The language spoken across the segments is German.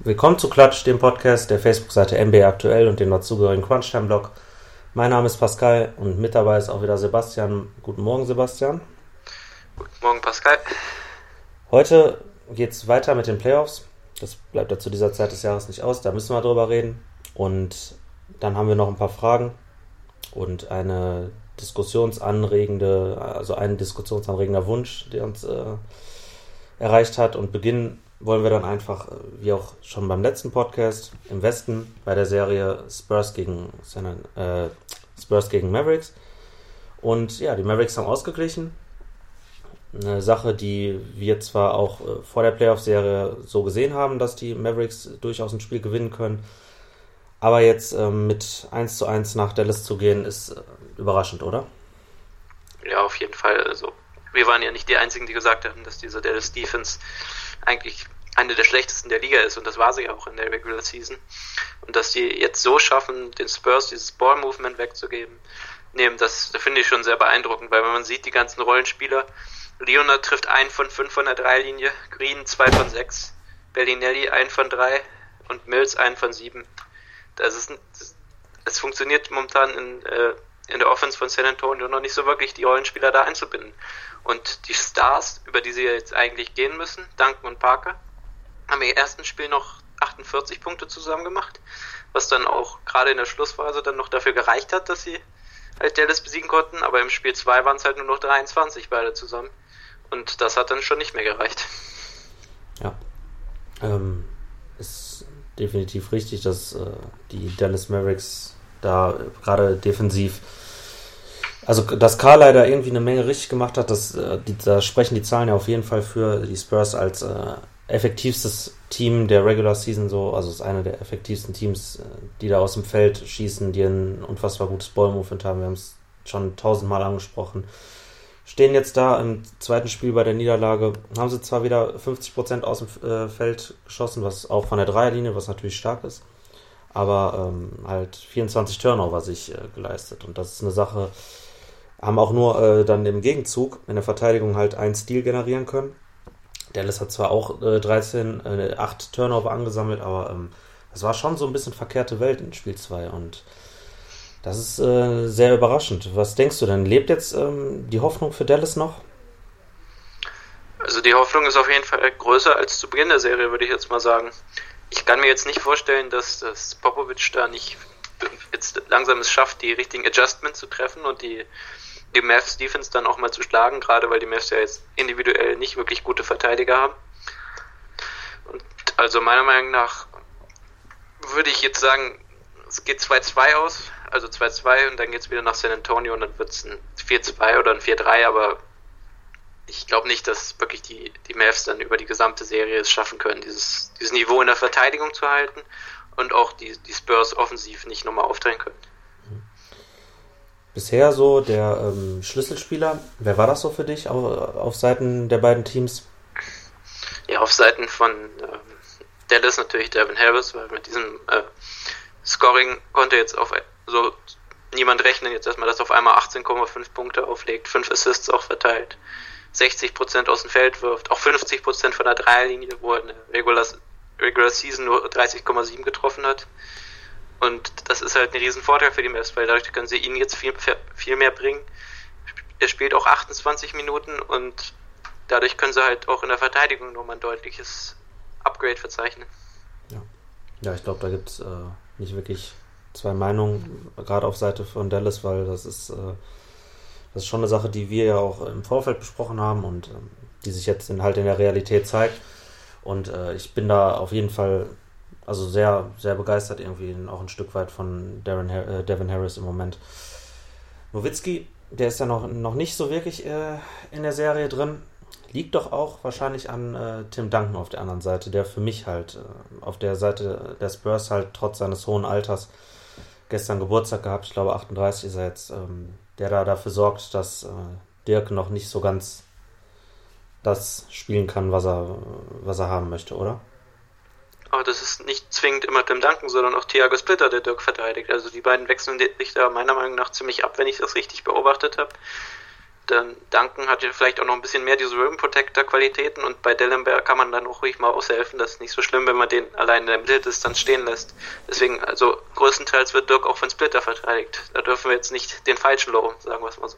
Willkommen zu Klatsch, dem Podcast der Facebook-Seite MB aktuell und dem dazugehörigen Crunchtime-Blog. Mein Name ist Pascal und mit dabei ist auch wieder Sebastian. Guten Morgen, Sebastian. Guten Morgen, Pascal. Heute geht es weiter mit den Playoffs. Das bleibt ja zu dieser Zeit des Jahres nicht aus, da müssen wir drüber reden. Und dann haben wir noch ein paar Fragen und eine diskussionsanregende, also ein diskussionsanregender Wunsch, der uns äh, erreicht hat. Und beginnen wollen wir dann einfach, äh, wie auch schon beim letzten Podcast, im Westen bei der Serie Spurs gegen, äh, Spurs gegen Mavericks. Und ja, die Mavericks haben ausgeglichen. Eine Sache, die wir zwar auch äh, vor der Playoff-Serie so gesehen haben, dass die Mavericks durchaus ein Spiel gewinnen können. Aber jetzt ähm, mit 1 zu 1 nach Dallas zu gehen, ist äh, überraschend, oder? Ja, auf jeden Fall. Also, wir waren ja nicht die Einzigen, die gesagt haben, dass diese Dallas Defense eigentlich eine der schlechtesten der Liga ist und das war sie auch in der Regular Season. Und dass die jetzt so schaffen, den Spurs dieses Ball-Movement wegzugeben, nehmen, das, das finde ich schon sehr beeindruckend, weil wenn man sieht, die ganzen Rollenspieler, Leonard trifft ein von 5 von der Dreilinie, Green 2 von 6, Bellinelli 1 von 3 und Mills 1 von 7. Das ist, es funktioniert momentan in, äh, in der Offense von San Antonio noch nicht so wirklich, die Rollenspieler da einzubinden. Und die Stars, über die sie jetzt eigentlich gehen müssen, Duncan und Parker, haben im ersten Spiel noch 48 Punkte zusammen gemacht, was dann auch gerade in der Schlussphase dann noch dafür gereicht hat, dass sie halt Dallas besiegen konnten, aber im Spiel 2 waren es halt nur noch 23 beide zusammen. Und das hat dann schon nicht mehr gereicht. Ja. Ähm, ist definitiv richtig, dass äh, die Dallas Mavericks da gerade defensiv also, dass Karl leider irgendwie eine Menge richtig gemacht hat, das, äh, die, da sprechen die Zahlen ja auf jeden Fall für die Spurs als äh, effektivstes Team der Regular Season so, also es ist eine der effektivsten Teams, äh, die da aus dem Feld schießen, die ein unfassbar gutes Ballmovement haben. Wir haben es schon tausendmal angesprochen. Stehen jetzt da im zweiten Spiel bei der Niederlage, haben sie zwar wieder 50% aus dem äh, Feld geschossen, was auch von der Dreierlinie, was natürlich stark ist, aber ähm, halt 24 Turnover sich äh, geleistet und das ist eine Sache, haben auch nur äh, dann im Gegenzug in der Verteidigung halt einen Stil generieren können. Dallas hat zwar auch äh, 13, äh, 8 Turnover angesammelt, aber ähm, das war schon so ein bisschen verkehrte Welt in Spiel 2 und das ist äh, sehr überraschend. Was denkst du denn? Lebt jetzt ähm, die Hoffnung für Dallas noch? Also die Hoffnung ist auf jeden Fall größer als zu Beginn der Serie, würde ich jetzt mal sagen. Ich kann mir jetzt nicht vorstellen, dass, dass Popovic da nicht jetzt langsam es schafft, die richtigen Adjustments zu treffen und die die Mavs Defense dann auch mal zu schlagen, gerade weil die Mavs ja jetzt individuell nicht wirklich gute Verteidiger haben. Und also meiner Meinung nach würde ich jetzt sagen, es geht 2-2 aus, also 2-2 und dann geht es wieder nach San Antonio und dann wird es ein 4-2 oder ein 4-3, aber ich glaube nicht, dass wirklich die, die Mavs dann über die gesamte Serie es schaffen können, dieses, dieses Niveau in der Verteidigung zu halten und auch die, die Spurs offensiv nicht nochmal aufdrehen können bisher so der ähm, Schlüsselspieler. Wer war das so für dich auf, auf Seiten der beiden Teams? Ja, auf Seiten von ähm, Dallas natürlich Devin Harris, weil mit diesem äh, Scoring konnte jetzt auf so niemand rechnen, jetzt erstmal, dass auf einmal 18,5 Punkte auflegt, 5 Assists auch verteilt, 60% aus dem Feld wirft, auch 50% von der Dreierlinie, wo er in der Regular, Regular Season nur 30,7 getroffen hat. Und das ist halt ein Riesenvorteil für die Mavs, weil dadurch können sie ihn jetzt viel, viel mehr bringen. Er spielt auch 28 Minuten und dadurch können sie halt auch in der Verteidigung nochmal ein deutliches Upgrade verzeichnen. Ja, ja ich glaube, da gibt es äh, nicht wirklich zwei Meinungen, gerade auf Seite von Dallas, weil das ist, äh, das ist schon eine Sache, die wir ja auch im Vorfeld besprochen haben und ähm, die sich jetzt in, halt in der Realität zeigt. Und äh, ich bin da auf jeden Fall also sehr, sehr begeistert irgendwie auch ein Stück weit von Darren, äh, Devin Harris im Moment. Nowitzki, der ist ja noch, noch nicht so wirklich äh, in der Serie drin. Liegt doch auch wahrscheinlich an äh, Tim Duncan auf der anderen Seite, der für mich halt äh, auf der Seite der Spurs halt trotz seines hohen Alters gestern Geburtstag gehabt, ich glaube 38 ist er jetzt, ähm, der da dafür sorgt, dass äh, Dirk noch nicht so ganz das spielen kann, was er, was er haben möchte, oder? Aber das ist nicht zwingend immer Tim Duncan, sondern auch Thiago Splitter, der Dirk verteidigt. Also die beiden wechseln sich da meiner Meinung nach ziemlich ab, wenn ich das richtig beobachtet habe. Dann Duncan hat ja vielleicht auch noch ein bisschen mehr diese Rim Protector Qualitäten und bei Dellenberg kann man dann auch ruhig mal aushelfen. Das ist nicht so schlimm, wenn man den allein in der Mitteldistanz stehen lässt. Deswegen, also größtenteils wird Dirk auch von Splitter verteidigt. Da dürfen wir jetzt nicht den falschen loben, sagen wir es mal so.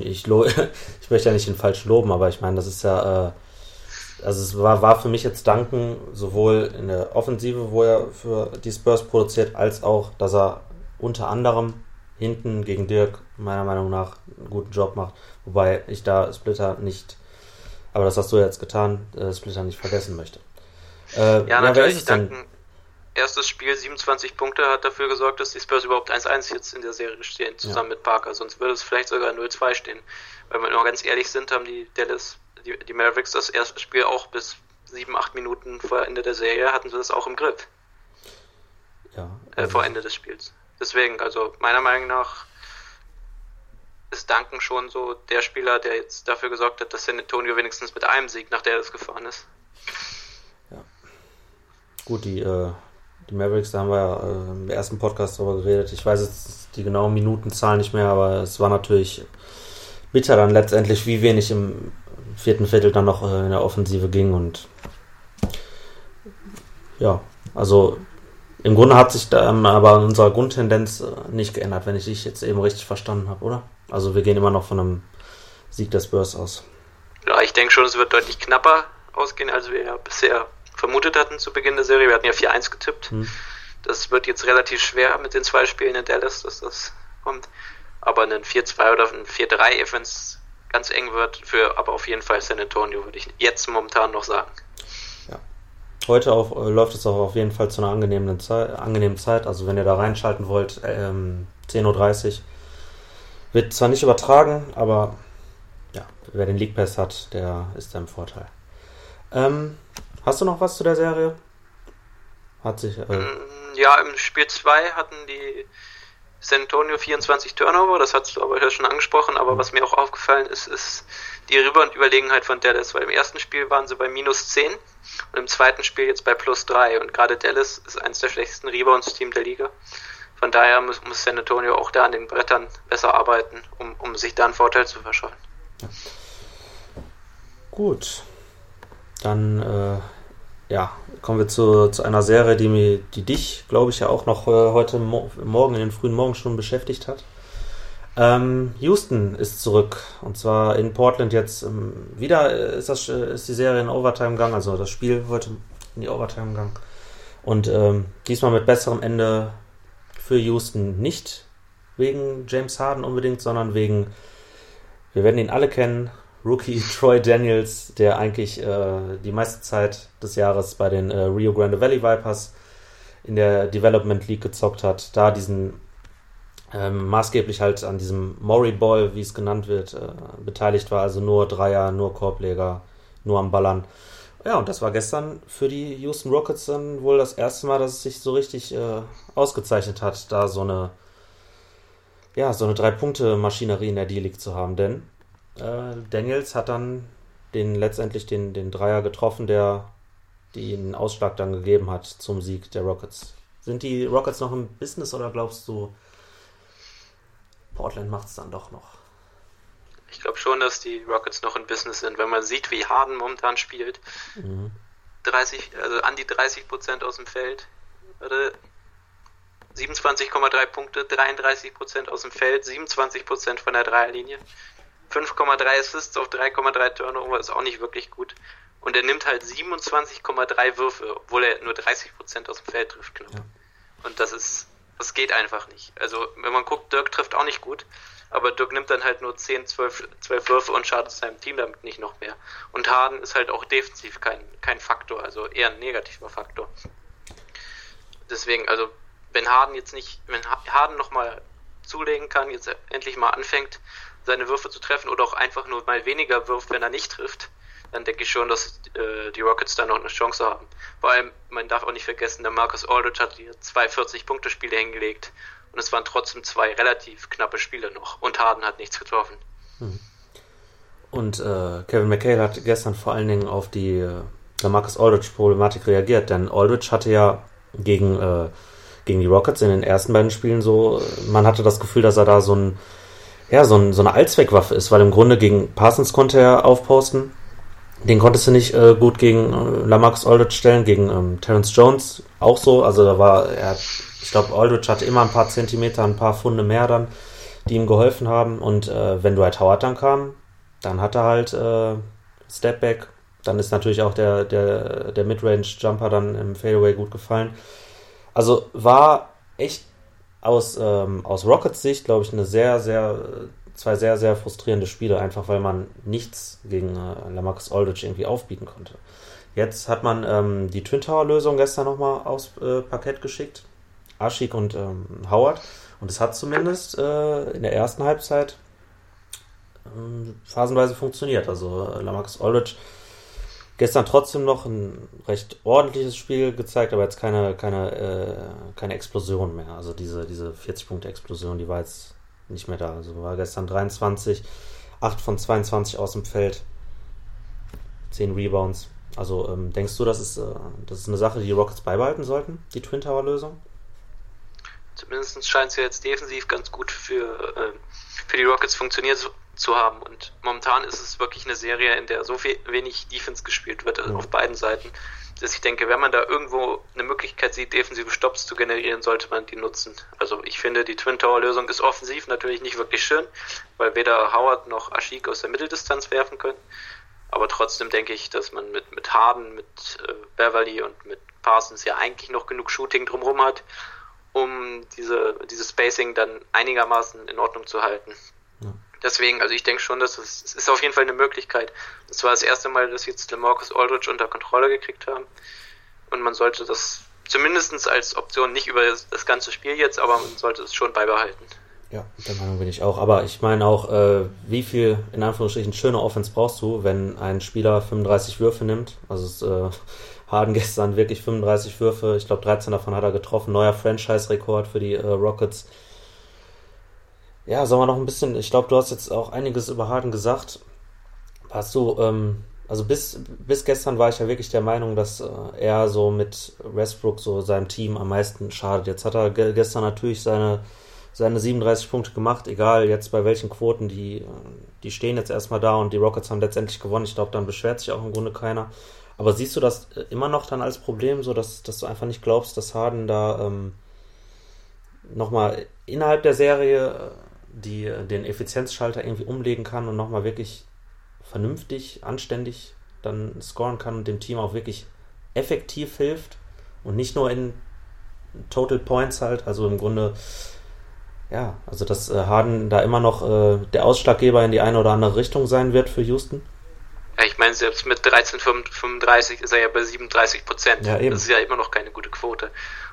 Ich, ich möchte ja nicht den falschen loben, aber ich meine, das ist ja, äh, also es war, war für mich jetzt Duncan sowohl in der Offensive, wo er für die Spurs produziert, als auch, dass er unter anderem hinten gegen Dirk meiner Meinung nach einen guten Job macht. Wobei ich da Splitter nicht, aber das hast du jetzt getan, äh, Splitter nicht vergessen möchte. Äh, ja, ja, natürlich. Danken. Erstes Spiel 27 Punkte hat dafür gesorgt, dass die Spurs überhaupt 1-1 jetzt in der Serie stehen, zusammen ja. mit Parker. Sonst würde es vielleicht sogar 0-2 stehen. Weil wir nur ganz ehrlich sind, haben die Dallas, die, die Mavericks das erste Spiel auch bis 7, 8 Minuten vor Ende der Serie hatten sie das auch im Griff. Ja. Also äh, vor also Ende des Spiels. Deswegen, also meiner Meinung nach ist Duncan schon so der Spieler, der jetzt dafür gesorgt hat, dass San Antonio wenigstens mit einem Sieg nach Dallas gefahren ist. Ja. Gut, die, äh, die Mavericks, da haben wir ja äh, im ersten Podcast darüber geredet. Ich weiß jetzt die genauen Minutenzahlen nicht mehr, aber es war natürlich bitter dann letztendlich, wie wenig im vierten Viertel dann noch äh, in der Offensive ging und ja, also im Grunde hat sich da ähm, aber unsere Grundtendenz äh, nicht geändert, wenn ich dich jetzt eben richtig verstanden habe, oder? Also wir gehen immer noch von einem Sieg des Spurs aus. Ja, ich denke schon, es wird deutlich knapper ausgehen, als wir ja bisher vermutet hatten zu Beginn der Serie. Wir hatten ja 4-1 getippt. Hm. Das wird jetzt relativ schwer mit den zwei Spielen in Dallas, dass das kommt. Aber ein 4-2 oder ein 4-3, wenn es ganz eng wird, für aber auf jeden Fall San Antonio, würde ich jetzt momentan noch sagen. Heute auf, äh, läuft es auch auf jeden Fall zu einer angenehmen Zeit, angenehmen Zeit. Also wenn ihr da reinschalten wollt, ähm, 10.30 Uhr. Wird zwar nicht übertragen, aber ja, wer den League Pass hat, der ist da im Vorteil. Ähm, hast du noch was zu der Serie? Hat sich. Äh, mm, ja, im Spiel 2 hatten die San Antonio 24 Turnover, das hast du aber ja schon angesprochen, aber mhm. was mir auch aufgefallen ist, ist die Rebound-Überlegenheit von Dallas, weil im ersten Spiel waren sie bei minus 10 und im zweiten Spiel jetzt bei plus 3 und gerade Dallas ist eines der schlechtesten Rebounds-Team der Liga. Von daher muss, muss, San Antonio auch da an den Brettern besser arbeiten, um, um sich da einen Vorteil zu verschaffen. Gut. Dann äh, ja, kommen wir zu, zu einer Serie, die, die dich, glaube ich, ja auch noch äh, heute Mo Morgen in den frühen Morgenstunden beschäftigt hat. Ähm, Houston ist zurück. Und zwar in Portland jetzt. Ähm, wieder ist das ist die Serie in Overtime gegangen, also das Spiel heute in die Overtime gegangen. Und ähm, diesmal mit besserem Ende für Houston. Nicht wegen James Harden unbedingt, sondern wegen wir werden ihn alle kennen Rookie Troy Daniels, der eigentlich äh, die meiste Zeit des Jahres bei den äh, Rio Grande Valley Vipers in der Development League gezockt hat, da diesen ähm, maßgeblich halt an diesem Maury Ball, wie es genannt wird, äh, beteiligt war. Also nur Dreier, nur Korbleger, nur am Ballern. Ja, und das war gestern für die Houston Rockets dann wohl das erste Mal, dass es sich so richtig äh, ausgezeichnet hat, da so eine, ja, so eine Drei-Punkte-Maschinerie in der D-League zu haben. Denn äh, Daniels hat dann den letztendlich den, den Dreier getroffen, der den Ausschlag dann gegeben hat zum Sieg der Rockets. Sind die Rockets noch im Business oder glaubst du, Portland macht es dann doch noch. Ich glaube schon, dass die Rockets noch in Business sind, wenn man sieht, wie Harden momentan spielt. Mhm. 30, also an die 30 Prozent aus dem Feld. 27,3 Punkte, 33 Prozent aus dem Feld, 27 Prozent von der Dreierlinie. 5,3 Assists auf 3,3 Turnover ist auch nicht wirklich gut. Und er nimmt halt 27,3 Würfe, obwohl er nur 30 Prozent aus dem Feld trifft. Knapp. Ja. Und das ist das geht einfach nicht. Also, wenn man guckt, Dirk trifft auch nicht gut, aber Dirk nimmt dann halt nur 10, 12, 12 Würfe und schadet seinem Team damit nicht noch mehr. Und Harden ist halt auch defensiv kein, kein Faktor, also eher ein negativer Faktor. Deswegen, also, wenn Harden jetzt nicht, wenn Harden nochmal zulegen kann, jetzt endlich mal anfängt, seine Würfe zu treffen oder auch einfach nur mal weniger wirft, wenn er nicht trifft, dann denke ich schon, dass äh, die Rockets da noch eine Chance haben. Vor allem, man darf auch nicht vergessen, der Marcus Aldridge hat hier zwei 40-Punkte-Spiele hingelegt und es waren trotzdem zwei relativ knappe Spiele noch und Harden hat nichts getroffen. Hm. Und äh, Kevin McHale hat gestern vor allen Dingen auf die äh, Marcus Aldridge-Problematik reagiert, denn Aldridge hatte ja gegen, äh, gegen die Rockets in den ersten beiden Spielen so, man hatte das Gefühl, dass er da so ein ja, so, ein, so eine Allzweckwaffe ist, weil im Grunde gegen Parsons konnte er aufposten. Den konntest du nicht äh, gut gegen äh, Lamarcus Aldridge stellen, gegen ähm, Terence Jones auch so. Also da war er, ich glaube, Aldridge hatte immer ein paar Zentimeter, ein paar Funde mehr dann, die ihm geholfen haben. Und äh, wenn Dwight Howard dann kam, dann hat er halt äh, Stepback. Dann ist natürlich auch der, der, der Midrange-Jumper dann im Fadeaway gut gefallen. Also war echt aus, ähm, aus Rockets Sicht, glaube ich, eine sehr, sehr, zwei sehr, sehr frustrierende Spiele, einfach weil man nichts gegen äh, Lamarcus Aldridge irgendwie aufbieten konnte. Jetzt hat man ähm, die Twin Tower Lösung gestern nochmal aufs äh, Parkett geschickt. Ashik und ähm, Howard. Und es hat zumindest äh, in der ersten Halbzeit ähm, phasenweise funktioniert. Also äh, Lamarcus Aldridge gestern trotzdem noch ein recht ordentliches Spiel gezeigt, aber jetzt keine, keine, äh, keine Explosion mehr. Also diese, diese 40-Punkte-Explosion, die war jetzt nicht mehr da. Also war gestern 23, 8 von 22 aus dem Feld, 10 Rebounds. Also ähm, denkst du, das ist, äh, das ist eine Sache, die die Rockets beibehalten sollten, die Twin Tower-Lösung? Zumindest scheint es ja jetzt defensiv ganz gut für, äh, für die Rockets funktioniert zu haben. Und momentan ist es wirklich eine Serie, in der so viel, wenig Defense gespielt wird also auf beiden Seiten, dass ich denke, wenn man da irgendwo eine Möglichkeit sieht, defensive Stops zu generieren, sollte man die nutzen. Also ich finde, die Twin Tower Lösung ist offensiv natürlich nicht wirklich schön, weil weder Howard noch Ashik aus der Mitteldistanz werfen können. Aber trotzdem denke ich, dass man mit, mit Harden, mit äh, Beverly und mit Parsons ja eigentlich noch genug Shooting drumherum hat, um diese, dieses Spacing dann einigermaßen in Ordnung zu halten. Deswegen, also ich denke schon, dass es, es ist auf jeden Fall eine Möglichkeit. Das war das erste Mal, dass jetzt Lamarcus Aldridge unter Kontrolle gekriegt haben. Und man sollte das zumindest als Option nicht über das, ganze Spiel jetzt, aber man sollte es schon beibehalten. Ja, der Meinung bin ich auch. Aber ich meine auch, äh, wie viel in Anführungsstrichen schöne Offense brauchst du, wenn ein Spieler 35 Würfe nimmt? Also es, äh, Harden gestern wirklich 35 Würfe. Ich glaube, 13 davon hat er getroffen. Neuer Franchise-Rekord für die äh, Rockets. Ja, sollen wir noch ein bisschen, ich glaube, du hast jetzt auch einiges über Harden gesagt. Hast du, ähm, also bis, bis gestern war ich ja wirklich der Meinung, dass äh, er so mit Westbrook so seinem Team am meisten schadet. Jetzt hat er ge gestern natürlich seine, seine 37 Punkte gemacht, egal jetzt bei welchen Quoten, die, die stehen jetzt erstmal da und die Rockets haben letztendlich gewonnen. Ich glaube, dann beschwert sich auch im Grunde keiner. Aber siehst du das immer noch dann als Problem, so dass, dass du einfach nicht glaubst, dass Harden da ähm, nochmal innerhalb der Serie die den Effizienzschalter irgendwie umlegen kann und nochmal wirklich vernünftig, anständig dann scoren kann und dem Team auch wirklich effektiv hilft und nicht nur in Total Points halt, also im Grunde ja, also dass äh, Harden da immer noch äh, der Ausschlaggeber in die eine oder andere Richtung sein wird für Houston. Ja, ich meine, selbst mit 13,35 ist er ja bei 37 Prozent. Ja, das ist ja immer noch keine gute Quote.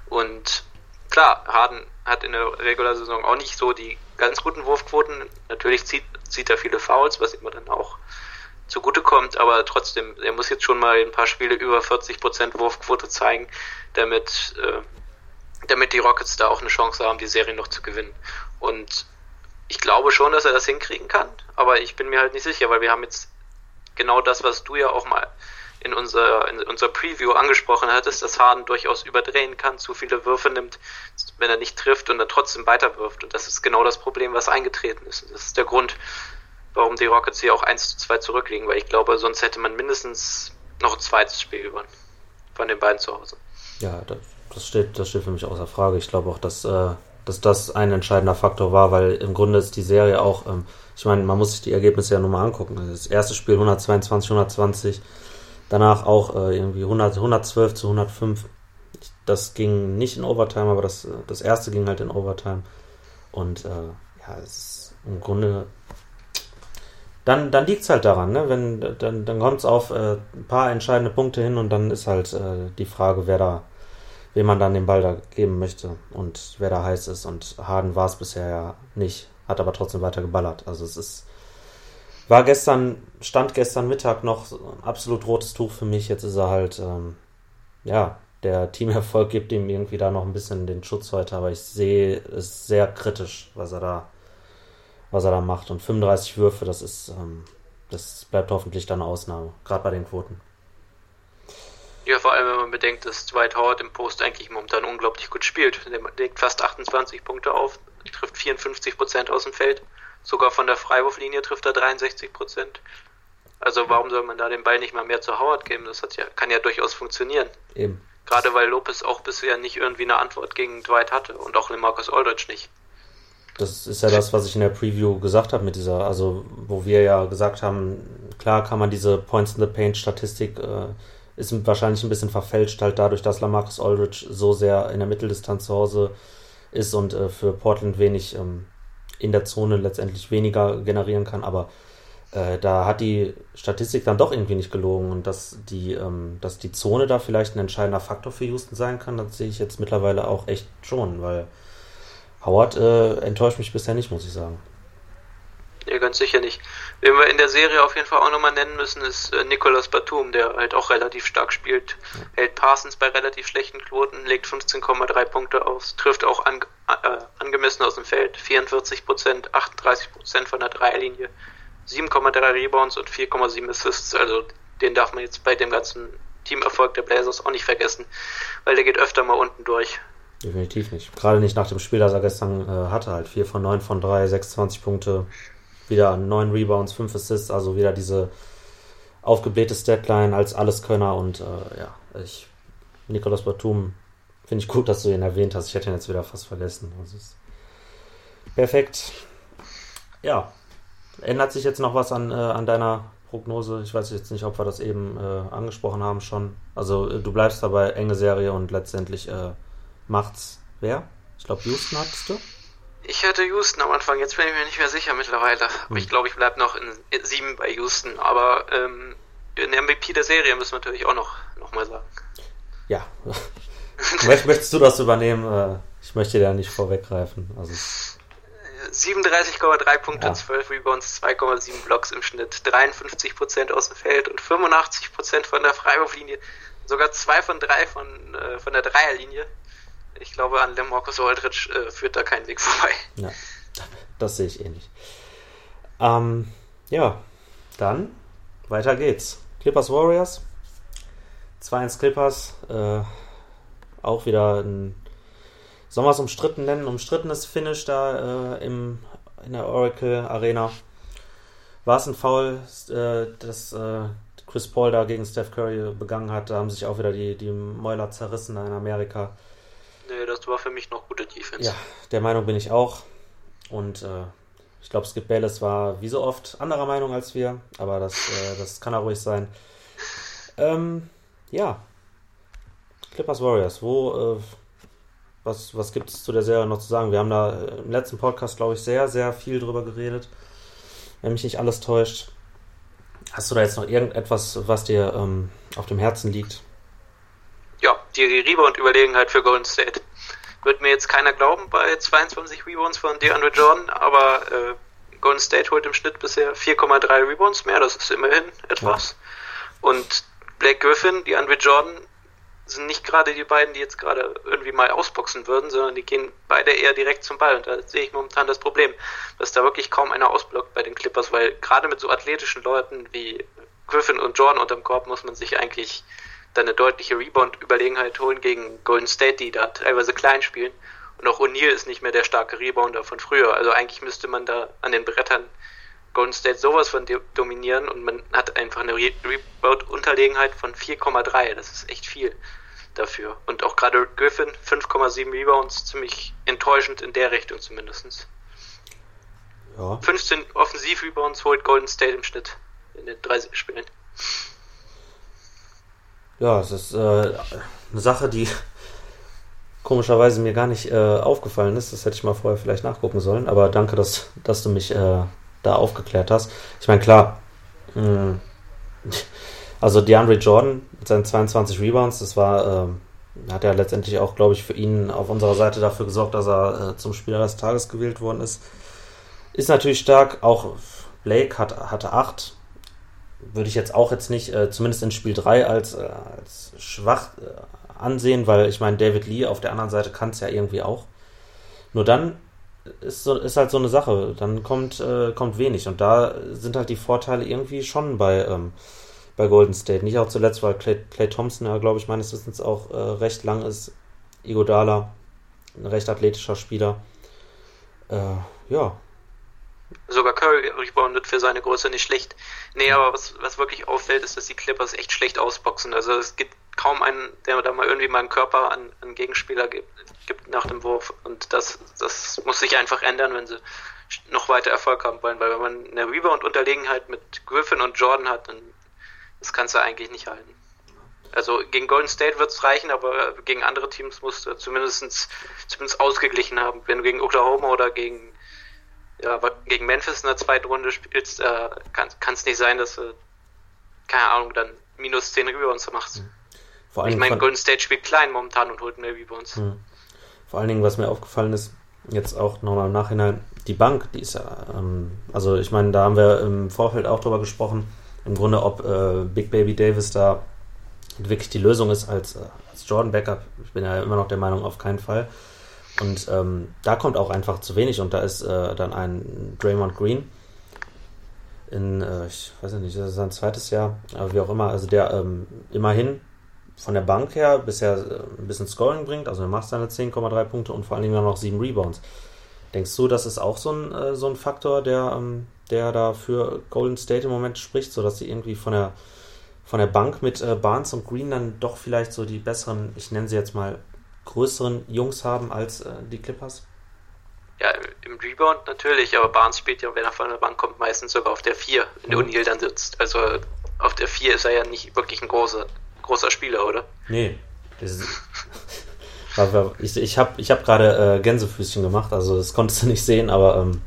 Und klar, Harden hat in der Regularsaison auch nicht so die ganz guten Wurfquoten. Natürlich zieht, zieht er viele Fouls, was immer dann auch zugute kommt, aber trotzdem, er muss jetzt schon mal ein paar Spiele über 40% Wurfquote zeigen, damit, äh, damit die Rockets da auch eine Chance haben, die Serie noch zu gewinnen. Und ich glaube schon, dass er das hinkriegen kann, aber ich bin mir halt nicht sicher, weil wir haben jetzt genau das, was du ja auch mal in unserer, in unserer Preview angesprochen hattest, dass Harden durchaus überdrehen kann, zu viele Würfe nimmt, wenn er nicht trifft und dann trotzdem weiterwirft. Und das ist genau das Problem, was eingetreten ist. Und das ist der Grund, warum die Rockets hier auch 1 zu 2 zurückliegen, weil ich glaube, sonst hätte man mindestens noch ein zweites Spiel gewonnen. Von den beiden zu Hause. Ja, das steht, das steht für mich außer Frage. Ich glaube auch, dass, äh, dass das ein entscheidender Faktor war, weil im Grunde ist die Serie auch, ähm, ich meine, man muss sich die Ergebnisse ja nur mal angucken. Das erste Spiel 122, 120, Danach auch äh, irgendwie 100, 112 zu 105. Das ging nicht in Overtime, aber das, das erste ging halt in Overtime. Und äh, ja, es ist im Grunde. Dann, dann liegt es halt daran, ne? Wenn, dann, dann kommt es auf äh, ein paar entscheidende Punkte hin und dann ist halt äh, die Frage, wer da, wem man dann den Ball da geben möchte und wer da heiß ist. Und Harden war es bisher ja nicht, hat aber trotzdem weiter geballert. Also es ist war gestern, stand gestern Mittag noch absolut rotes Tuch für mich. Jetzt ist er halt, ähm, ja, der Teamerfolg gibt ihm irgendwie da noch ein bisschen den Schutz heute, aber ich sehe es sehr kritisch, was er da, was er da macht. Und 35 Würfe, das ist, ähm, das bleibt hoffentlich dann eine Ausnahme, gerade bei den Quoten. Ja, vor allem, wenn man bedenkt, dass Dwight Howard im Post eigentlich momentan unglaublich gut spielt. Der legt fast 28 Punkte auf, trifft 54 Prozent aus dem Feld Sogar von der Freiwurflinie trifft er 63 Prozent. Also warum soll man da den Ball nicht mal mehr zu Howard geben? Das hat ja, kann ja durchaus funktionieren. Eben. Gerade weil Lopez auch bisher nicht irgendwie eine Antwort gegen Dwight hatte und auch Marcus Aldridge nicht. Das ist ja das, was ich in der Preview gesagt habe mit dieser, also wo wir ja gesagt haben, klar kann man diese Points in the Paint Statistik äh, ist wahrscheinlich ein bisschen verfälscht, halt dadurch, dass Lamarcus Aldridge so sehr in der Mitteldistanz zu Hause ist und äh, für Portland wenig ähm, in der Zone letztendlich weniger generieren kann, aber äh, da hat die Statistik dann doch irgendwie nicht gelogen und dass die, ähm, dass die Zone da vielleicht ein entscheidender Faktor für Houston sein kann, das sehe ich jetzt mittlerweile auch echt schon, weil Howard äh, enttäuscht mich bisher nicht, muss ich sagen. Ja, ganz sicher nicht. Wen wir in der Serie auf jeden Fall auch nochmal nennen müssen, ist äh, Nicolas Batum, der halt auch relativ stark spielt. Ja. Hält Parsons bei relativ schlechten Quoten, legt 15,3 Punkte aus, trifft auch an, äh, angemessen aus dem Feld, 44 Prozent, 38 Prozent von der Dreierlinie, 7,3 Rebounds und 4,7 Assists. Also den darf man jetzt bei dem ganzen Teamerfolg der Blazers auch nicht vergessen, weil der geht öfter mal unten durch. Definitiv nicht. Gerade nicht nach dem Spiel, das er gestern äh, hatte, halt 4 von 9 von 3, 26 Punkte, wieder 9 Rebounds, 5 Assists, also wieder diese aufgeblähte Statline als Alleskönner und äh, ja, ich, Nicolas Batum, finde ich gut, dass du ihn erwähnt hast. Ich hätte ihn jetzt wieder fast vergessen. Perfekt. Ja, ändert sich jetzt noch was an, äh, an deiner Prognose? Ich weiß jetzt nicht, ob wir das eben äh, angesprochen haben schon. Also äh, du bleibst dabei, enge Serie und letztendlich äh, macht's wer? Ich glaube, Houston hattest du? Ich hatte Houston am Anfang, jetzt bin ich mir nicht mehr sicher mittlerweile. Aber hm. ich glaube, ich bleibe noch in, in sieben bei Houston. Aber ähm, den MVP der Serie müssen wir natürlich auch noch, noch mal sagen. Ja. Möchtest du das übernehmen? Äh, ich möchte dir ja nicht vorweggreifen. Also 37,3 Punkte, ja. 12 Rebounds, 2,7 Blocks im Schnitt, 53% aus dem Feld und 85% von der Freiwurflinie. Sogar zwei von drei von, äh, von der Dreierlinie. Ich glaube, an Lemorcus Aldridge äh, führt da kein Weg vorbei. Ja, das sehe ich ähnlich. Ähm, ja, dann weiter geht's. Clippers Warriors. 2-1 Clippers. Äh, auch wieder ein, sollen wir es umstritten nennen? Umstrittenes Finish da äh, im, in der Oracle Arena. War es ein Foul, äh, das äh, Chris Paul da gegen Steph Curry begangen hat? Da haben sich auch wieder die, die Mäuler zerrissen in Amerika. Nee, das war für mich noch gute Defense. Ja, der Meinung bin ich auch. Und äh, ich glaube, Skip Bayless war wie so oft anderer Meinung als wir, aber das, äh, das kann er ruhig sein. Ähm, ja. Clippers Warriors, wo, äh, was, was gibt es zu der Serie noch zu sagen? Wir haben da äh, im letzten Podcast, glaube ich, sehr, sehr viel drüber geredet. Wenn mich nicht alles täuscht. Hast du da jetzt noch irgendetwas, was dir ähm, auf dem Herzen liegt? ja, die Rebound-Überlegenheit für Golden State. Wird mir jetzt keiner glauben bei 22 Rebounds von DeAndre Jordan, aber äh, Golden State holt im Schnitt bisher 4,3 Rebounds mehr, das ist immerhin etwas. Ja. Und Blake Griffin, DeAndre Jordan sind nicht gerade die beiden, die jetzt gerade irgendwie mal ausboxen würden, sondern die gehen beide eher direkt zum Ball. Und da sehe ich momentan das Problem, dass da wirklich kaum einer ausblockt bei den Clippers, weil gerade mit so athletischen Leuten wie Griffin und Jordan unterm Korb muss man sich eigentlich dann eine deutliche Rebound-Überlegenheit holen gegen Golden State, die da teilweise klein spielen. Und auch O'Neal ist nicht mehr der starke Rebounder von früher. Also eigentlich müsste man da an den Brettern Golden State sowas von dominieren und man hat einfach eine Rebound-Unterlegenheit von 4,3. Das ist echt viel dafür. Und auch gerade Griffin, 5,7 Rebounds, ziemlich enttäuschend in der Richtung zumindest. Ja. 15 Offensiv-Rebounds holt Golden State im Schnitt in den 30 Spielen. Ja, es ist äh, eine Sache, die komischerweise mir gar nicht äh, aufgefallen ist. Das hätte ich mal vorher vielleicht nachgucken sollen. Aber danke, dass, dass du mich äh, da aufgeklärt hast. Ich meine, klar, mh, hm, also DeAndre Jordan mit seinen 22 Rebounds, das war, äh, hat ja letztendlich auch, glaube ich, für ihn auf unserer Seite dafür gesorgt, dass er äh, zum Spieler des Tages gewählt worden ist. Ist natürlich stark. Auch Blake hat, hatte 8 würde ich jetzt auch jetzt nicht, äh, zumindest in Spiel 3, als, äh, als schwach äh, ansehen, weil ich meine, David Lee auf der anderen Seite kann es ja irgendwie auch. Nur dann ist, so, ist halt so eine Sache, dann kommt, äh, kommt wenig und da sind halt die Vorteile irgendwie schon bei, ähm, bei Golden State. Nicht auch zuletzt, weil Clay, Clay Thompson ja, glaube ich, meines Wissens auch äh, recht lang ist. Igodala, ein recht athletischer Spieler. Äh, ja, Sogar Curry reboundet für seine Größe nicht schlecht. Nee, aber was, was wirklich auffällt, ist, dass die Clippers echt schlecht ausboxen. Also es gibt kaum einen, der da mal irgendwie mal einen Körper an, an Gegenspieler gibt, gibt nach dem Wurf. Und das, das muss sich einfach ändern, wenn sie noch weiter Erfolg haben wollen. Weil wenn man eine Rebound-Unterlegenheit mit Griffin und Jordan hat, dann das kannst du eigentlich nicht halten. Also gegen Golden State wird es reichen, aber gegen andere Teams musst du zumindest, zumindest ausgeglichen haben. Wenn du gegen Oklahoma oder gegen, ja, gegen Memphis in der zweiten Runde spielst, äh, kann es nicht sein, dass du, keine Ahnung, dann minus 10 Rebounds machst. Mhm. Vor ich meine, Golden State spielt klein momentan und holt mehr Rebounds. Mhm. Vor allen Dingen, was mir aufgefallen ist, jetzt auch nochmal im Nachhinein, die Bank, die ist ja, ähm, also ich meine, da haben wir im Vorfeld auch drüber gesprochen, im Grunde, ob äh, Big Baby Davis da wirklich die Lösung ist als, äh, als Jordan Backup. Ich bin ja immer noch der Meinung, auf keinen Fall. Und ähm, da kommt auch einfach zu wenig und da ist äh, dann ein Draymond Green in, äh, ich weiß nicht, das ist sein zweites Jahr, aber wie auch immer, also der ähm, immerhin von der Bank her bisher äh, ein bisschen Scoring bringt, also er macht seine 10,3 Punkte und vor allen Dingen dann noch 7 Rebounds. Denkst du, das ist auch so ein, so ein Faktor, der, ähm, der da für Golden State im Moment spricht, sodass sie irgendwie von der, von der Bank mit äh, Barnes und Green dann doch vielleicht so die besseren, ich nenne sie jetzt mal, größeren Jungs haben als äh, die Clippers? Ja, im Rebound natürlich, aber Barnes spielt ja, wenn er von der Bank kommt, meistens sogar auf der 4, wenn mhm. O'Neal dann sitzt. Also auf der 4 ist er ja nicht wirklich ein großer, großer Spieler, oder? Nee. ich ich habe ich hab gerade äh, Gänsefüßchen gemacht, also das konntest du nicht sehen, aber ähm,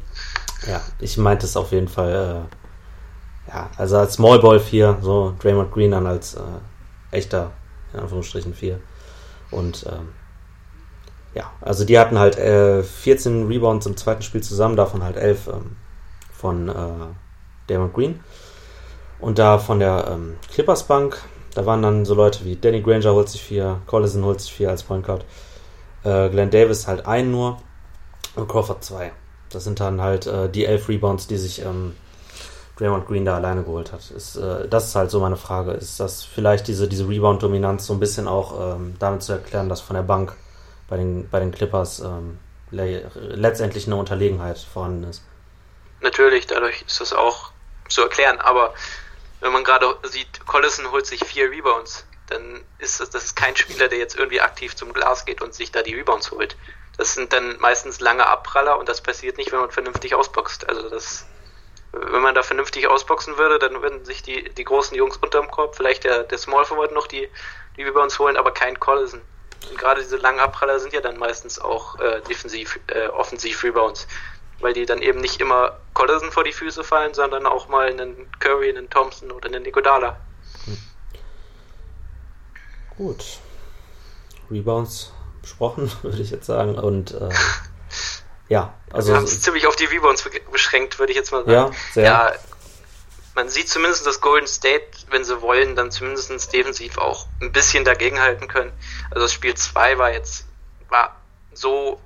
ja, ich meinte es auf jeden Fall. Äh, ja, also als Smallball 4, so Draymond Green dann als äh, echter, in Anführungsstrichen 4. Und ähm, ja, also die hatten halt äh, 14 Rebounds im zweiten Spiel zusammen, davon halt 11 ähm, von äh, Draymond Green. Und da von der ähm, Clippers Bank, da waren dann so Leute wie Danny Granger holt sich 4, Collison holt sich 4 als Point Guard, äh, Glenn Davis halt einen nur und Crawford 2. Das sind dann halt äh, die elf Rebounds, die sich ähm, Draymond Green da alleine geholt hat. Ist, äh, das ist halt so meine Frage. Ist das vielleicht diese, diese Rebound-Dominanz so ein bisschen auch ähm, damit zu erklären, dass von der Bank bei den, bei den Clippers ähm, le letztendlich eine Unterlegenheit vorhanden ist? Natürlich, dadurch ist das auch zu erklären. Aber wenn man gerade sieht, Collison holt sich vier Rebounds, dann ist das, das ist kein Spieler, der jetzt irgendwie aktiv zum Glas geht und sich da die Rebounds holt. Das sind dann meistens lange Abpraller und das passiert nicht, wenn man vernünftig ausboxt. Also das, wenn man da vernünftig ausboxen würde, dann würden sich die, die großen Jungs unterm Korb, vielleicht der, der Small Forward noch die, die wir bei uns holen, aber kein Collison. Und gerade diese langen Abpraller sind ja dann meistens auch äh, defensiv, äh, offensiv Rebounds. Weil die dann eben nicht immer Collison vor die Füße fallen, sondern auch mal einen Curry, einen Thompson oder einen Nikodala. Hm. Gut. Rebounds besprochen, würde ich jetzt sagen. Und äh, ja, also. Wir haben es ziemlich auf die Rebounds beschränkt, würde ich jetzt mal sagen. Ja, sehr. Ja, man sieht zumindest, dass Golden State, wenn sie wollen, dann zumindest defensiv auch ein bisschen dagegenhalten können. Also das Spiel 2 war jetzt, war so,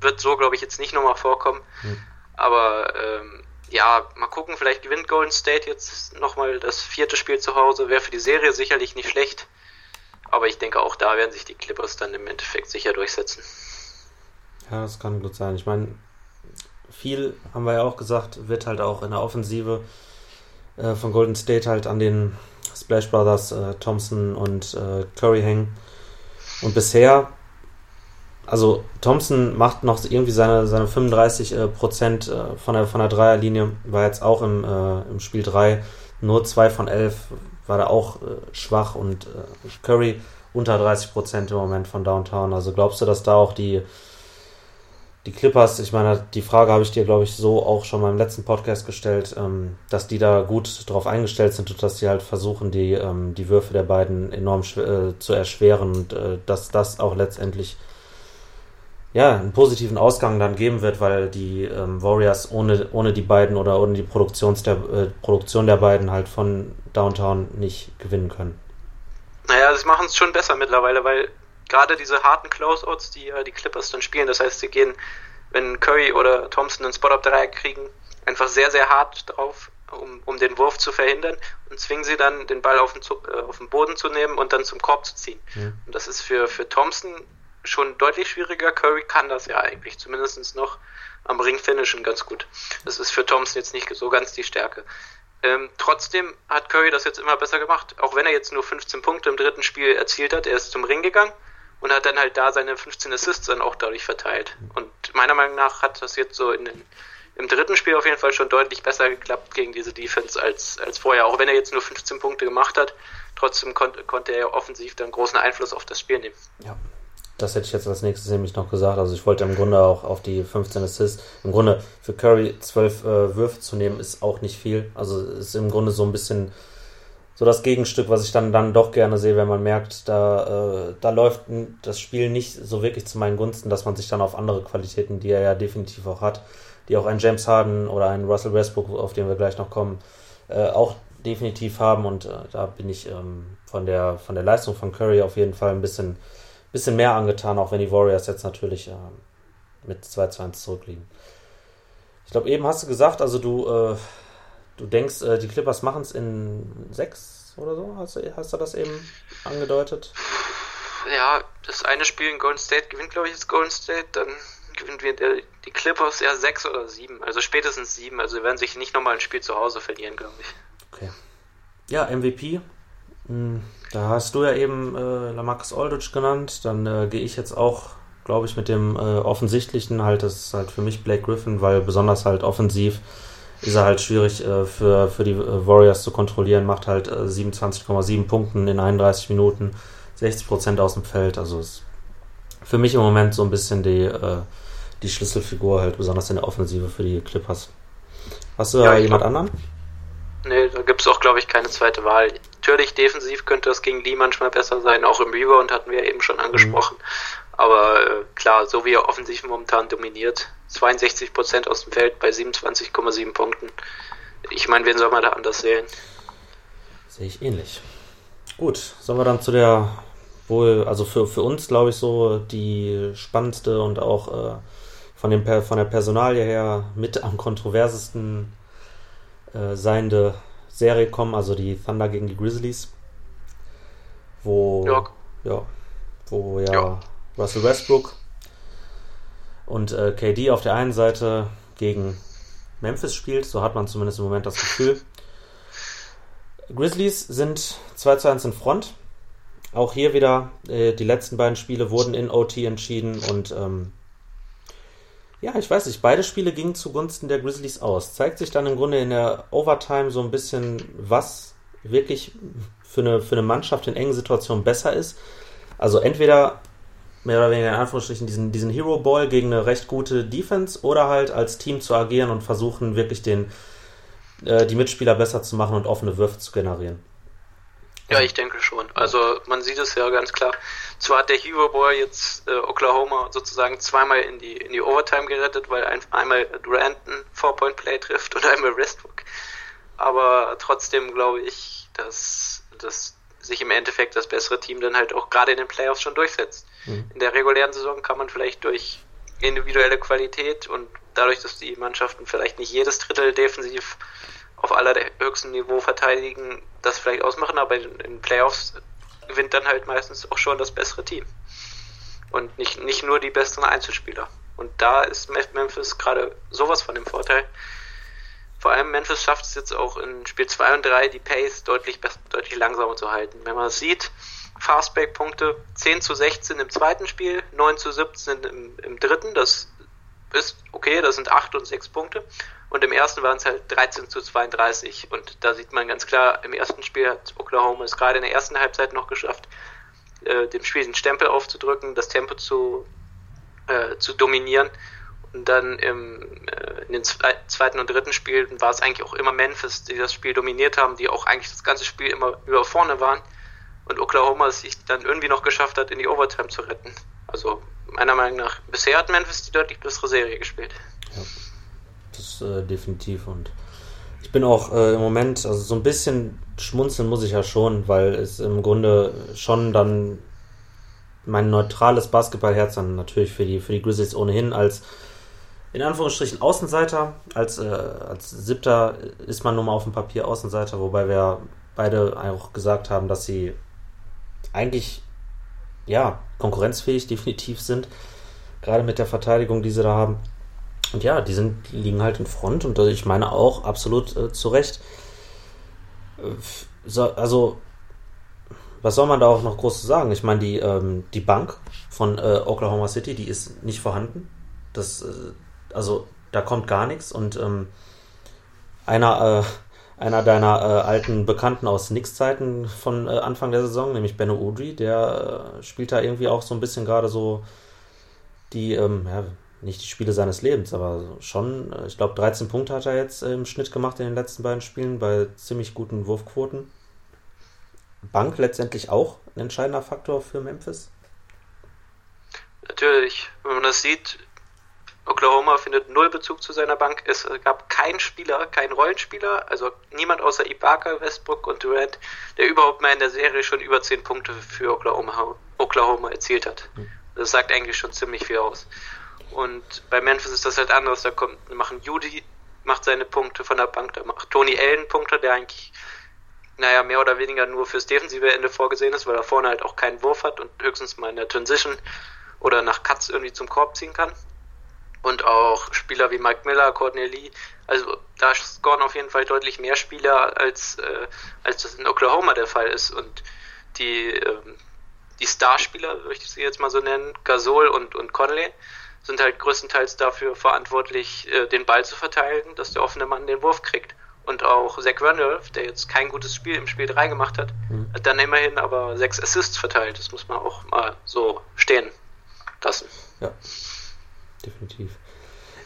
wird so, glaube ich, jetzt nicht nochmal vorkommen. Hm. Aber ähm, ja, mal gucken, vielleicht gewinnt Golden State jetzt nochmal das vierte Spiel zu Hause. Wäre für die Serie sicherlich nicht schlecht. Aber ich denke, auch da werden sich die Clippers dann im Endeffekt sicher durchsetzen. Ja, das kann gut sein. Ich meine, viel haben wir ja auch gesagt, wird halt auch in der Offensive äh, von Golden State halt an den Splash Brothers äh, Thompson und äh, Curry hängen. Und bisher, also Thompson macht noch irgendwie seine, seine 35 äh, Prozent äh, von, der, von der Dreierlinie, war jetzt auch im, äh, im Spiel 3 nur 2 von 11, war da auch äh, schwach und äh, Curry unter 30 Prozent im Moment von Downtown. Also glaubst du, dass da auch die, die Clippers, ich meine, die Frage habe ich dir, glaube ich, so auch schon mal im letzten Podcast gestellt, ähm, dass die da gut drauf eingestellt sind und dass sie halt versuchen, die, ähm, die Würfe der beiden enorm äh, zu erschweren und äh, dass das auch letztendlich ja, einen positiven Ausgang dann geben wird, weil die ähm, Warriors ohne, ohne die beiden oder ohne die Produktions der, äh, Produktion der beiden halt von Downtown nicht gewinnen können. Naja, sie machen es schon besser mittlerweile, weil gerade diese harten Closeouts, die äh, die Clippers dann spielen, das heißt, sie gehen, wenn Curry oder Thompson einen Spot-Up 3 kriegen, einfach sehr, sehr hart drauf, um, um den Wurf zu verhindern und zwingen sie dann, den Ball auf den, äh, auf den Boden zu nehmen und dann zum Korb zu ziehen. Ja. Und das ist für, für Thompson schon deutlich schwieriger. Curry kann das ja eigentlich zumindest noch am Ring finishen ganz gut. Das ist für Thompson jetzt nicht so ganz die Stärke. Ähm, trotzdem hat Curry das jetzt immer besser gemacht, auch wenn er jetzt nur 15 Punkte im dritten Spiel erzielt hat. Er ist zum Ring gegangen und hat dann halt da seine 15 Assists dann auch dadurch verteilt. Und meiner Meinung nach hat das jetzt so in den, im dritten Spiel auf jeden Fall schon deutlich besser geklappt gegen diese Defense als, als vorher. Auch wenn er jetzt nur 15 Punkte gemacht hat, trotzdem kon konnte er offensiv dann großen Einfluss auf das Spiel nehmen. Ja. Das hätte ich jetzt als nächstes nämlich noch gesagt. Also ich wollte im Grunde auch auf die 15 Assists. Im Grunde für Curry 12 äh, Würfe zu nehmen, ist auch nicht viel. Also ist im Grunde so ein bisschen so das Gegenstück, was ich dann, dann doch gerne sehe, wenn man merkt, da, äh, da läuft das Spiel nicht so wirklich zu meinen Gunsten, dass man sich dann auf andere Qualitäten, die er ja definitiv auch hat, die auch ein James Harden oder ein Russell Westbrook, auf den wir gleich noch kommen, äh, auch definitiv haben. Und äh, da bin ich ähm, von, der, von der Leistung von Curry auf jeden Fall ein bisschen bisschen mehr angetan, auch wenn die Warriors jetzt natürlich äh, mit 2 zu 1 zurückliegen. Ich glaube, eben hast du gesagt, also du, äh, du denkst, äh, die Clippers machen es in 6 oder so? Hast du, hast du das eben angedeutet? Ja, das eine Spiel in Golden State gewinnt, glaube ich, jetzt Golden State, dann gewinnt wir die Clippers ja 6 oder 7, also spätestens 7. Also sie werden sich nicht nochmal ein Spiel zu Hause verlieren, glaube ich. Okay. Ja, MVP. Hm. Da hast du ja eben äh, Lamarcus Aldridge genannt. Dann äh, gehe ich jetzt auch, glaube ich, mit dem äh, offensichtlichen halt, das ist halt für mich Blake Griffin, weil besonders halt offensiv ist er halt schwierig äh, für, für die äh, Warriors zu kontrollieren. Macht halt 27,7 äh, Punkten in 31 Minuten, 60% aus dem Feld. Also ist für mich im Moment so ein bisschen die, die Schlüsselfigur halt, besonders in der Offensive für die Clippers. Hast du ja, jemand anderen? Nee, da gibt es auch, glaube ich, keine zweite Wahl. Natürlich, defensiv könnte das gegen Lee manchmal besser sein, auch im Rebound hatten wir eben schon angesprochen. Mhm. Aber äh, klar, so wie er offensiv momentan dominiert, 62% aus dem Feld bei 27,7 Punkten. Ich meine, wen soll man da anders sehen? Sehe ich ähnlich. Gut, sollen wir dann zu der wohl, also für, für uns glaube ich so die spannendste und auch äh, von, dem, von der Personalie her mit am kontroversesten äh, seiende Serie kommen, also die Thunder gegen die Grizzlies, wo ja, ja wo ja, ja, Russell Westbrook und äh, KD auf der einen Seite gegen Memphis spielt, so hat man zumindest im Moment das Gefühl. Grizzlies sind 2 zu 1 in Front. Auch hier wieder, äh, die letzten beiden Spiele wurden in OT entschieden und ähm, ja, ich weiß nicht, beide Spiele gingen zugunsten der Grizzlies aus. Zeigt sich dann im Grunde in der Overtime so ein bisschen, was wirklich für eine, für eine Mannschaft in engen Situationen besser ist. Also entweder mehr oder weniger in Anführungsstrichen diesen, diesen Hero Ball gegen eine recht gute Defense oder halt als Team zu agieren und versuchen wirklich den, äh, die Mitspieler besser zu machen und offene Würfe zu generieren. Ja, ich denke schon. Also man sieht es ja ganz klar. Zwar hat der Hero Boy jetzt äh, Oklahoma sozusagen zweimal in die in die Overtime gerettet, weil ein, einmal Durant ein Four-Point-Play trifft und einmal Westbrook. Aber trotzdem glaube ich, dass, dass sich im Endeffekt das bessere Team dann halt auch gerade in den Playoffs schon durchsetzt. Mhm. In der regulären Saison kann man vielleicht durch individuelle Qualität und dadurch, dass die Mannschaften vielleicht nicht jedes Drittel defensiv auf allerhöchstem Niveau verteidigen, das vielleicht ausmachen, aber in, in Playoffs gewinnt dann halt meistens auch schon das bessere Team. Und nicht, nicht nur die besseren Einzelspieler. Und da ist Memphis gerade sowas von dem Vorteil. Vor allem Memphis schafft es jetzt auch in Spiel 2 und 3 die Pace deutlich, deutlich langsamer zu halten. Wenn man es sieht, Fastback-Punkte 10 zu 16 im zweiten Spiel, 9 zu 17 im, im dritten, das ist okay, das sind 8 und 6 Punkte. Und im ersten waren es halt 13 zu 32. Und da sieht man ganz klar, im ersten Spiel hat Oklahoma es gerade in der ersten Halbzeit noch geschafft, äh, dem Spiel den Stempel aufzudrücken, das Tempo zu, äh, zu dominieren. Und dann im, äh, in den zweiten und dritten Spielen war es eigentlich auch immer Memphis, die das Spiel dominiert haben, die auch eigentlich das ganze Spiel immer über vorne waren. Und Oklahoma es sich dann irgendwie noch geschafft hat, in die Overtime zu retten. Also meiner Meinung nach, bisher hat Memphis die deutlich bessere Serie gespielt. Ja das äh, definitiv. Und ich bin auch äh, im Moment, also so ein bisschen schmunzeln muss ich ja schon, weil es im Grunde schon dann mein neutrales Basketballherz dann natürlich für die, für die Grizzlies ohnehin als in Anführungsstrichen Außenseiter, als, äh, als Siebter ist man nun mal auf dem Papier Außenseiter, wobei wir beide auch gesagt haben, dass sie eigentlich ja konkurrenzfähig definitiv sind. Gerade mit der Verteidigung, die sie da haben. Und ja, die sind, liegen halt in Front und ich meine auch absolut äh, zu Recht. Äh, so, also, was soll man da auch noch groß zu sagen? Ich meine, die, ähm, die Bank von äh, Oklahoma City, die ist nicht vorhanden. Das, äh, also, da kommt gar nichts und ähm, einer, äh, einer deiner äh, alten Bekannten aus Knicks-Zeiten von äh, Anfang der Saison, nämlich Benno Udry, der äh, spielt da irgendwie auch so ein bisschen gerade so die, ähm, ja, nicht die Spiele seines Lebens, aber schon, äh, ich glaube, 13 Punkte hat er jetzt im Schnitt gemacht in den letzten beiden Spielen bei ziemlich guten Wurfquoten. Bank letztendlich auch ein entscheidender Faktor für Memphis? Natürlich, wenn man das sieht, Oklahoma findet null Bezug zu seiner Bank. Es gab keinen Spieler, keinen Rollenspieler, also niemand außer Ibaka, Westbrook und Durant, der überhaupt mal in der Serie schon über 10 Punkte für Oklahoma, Oklahoma erzielt hat. Hm. Das sagt eigentlich schon ziemlich viel aus. Und bei Memphis ist das halt anders. Da kommt, machen Judy macht seine Punkte von der Bank, da macht Tony Allen Punkte, der eigentlich, naja, mehr oder weniger nur fürs defensive Ende vorgesehen ist, weil er vorne halt auch keinen Wurf hat und höchstens mal in der Transition oder nach Cuts irgendwie zum Korb ziehen kann. Und auch Spieler wie Mike Miller, Courtney Lee, also da scoren auf jeden Fall deutlich mehr Spieler, als, äh, als das in Oklahoma der Fall ist. Und die, ähm, die Starspieler, würde ich sie jetzt mal so nennen, Gasol und, und Conley, sind halt größtenteils dafür verantwortlich, äh, den Ball zu verteilen, dass der offene Mann den Wurf kriegt. Und auch Zach Randolph, der jetzt kein gutes Spiel im Spiel 3 gemacht hat, mhm. hat dann immerhin aber sechs Assists verteilt. Das muss man auch mal so stehen lassen. Ja, definitiv.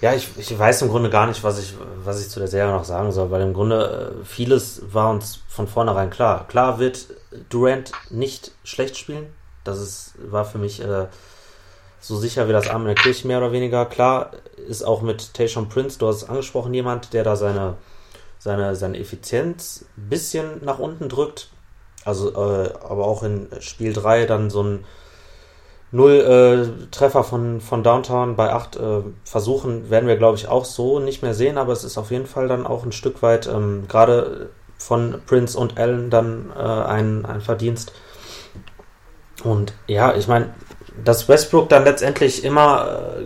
Ja, ich, ich weiß im Grunde gar nicht, was ich, was ich zu der Serie noch sagen soll, weil im Grunde äh, vieles war uns von vornherein klar. Klar wird Durant nicht schlecht spielen. Das ist, war für mich äh, so sicher wie das Arm in der Kirche mehr oder weniger. Klar ist auch mit Tayshaun Prince, du hast es angesprochen, jemand, der da seine, seine, seine Effizienz ein bisschen nach unten drückt. Also, äh, aber auch in Spiel 3 dann so ein Null-Treffer äh, von, von Downtown bei acht äh, Versuchen werden wir, glaube ich, auch so nicht mehr sehen, aber es ist auf jeden Fall dann auch ein Stück weit ähm, gerade von Prince und Allen dann äh, ein, ein Verdienst. Und ja, ich meine, dass Westbrook dann letztendlich immer äh,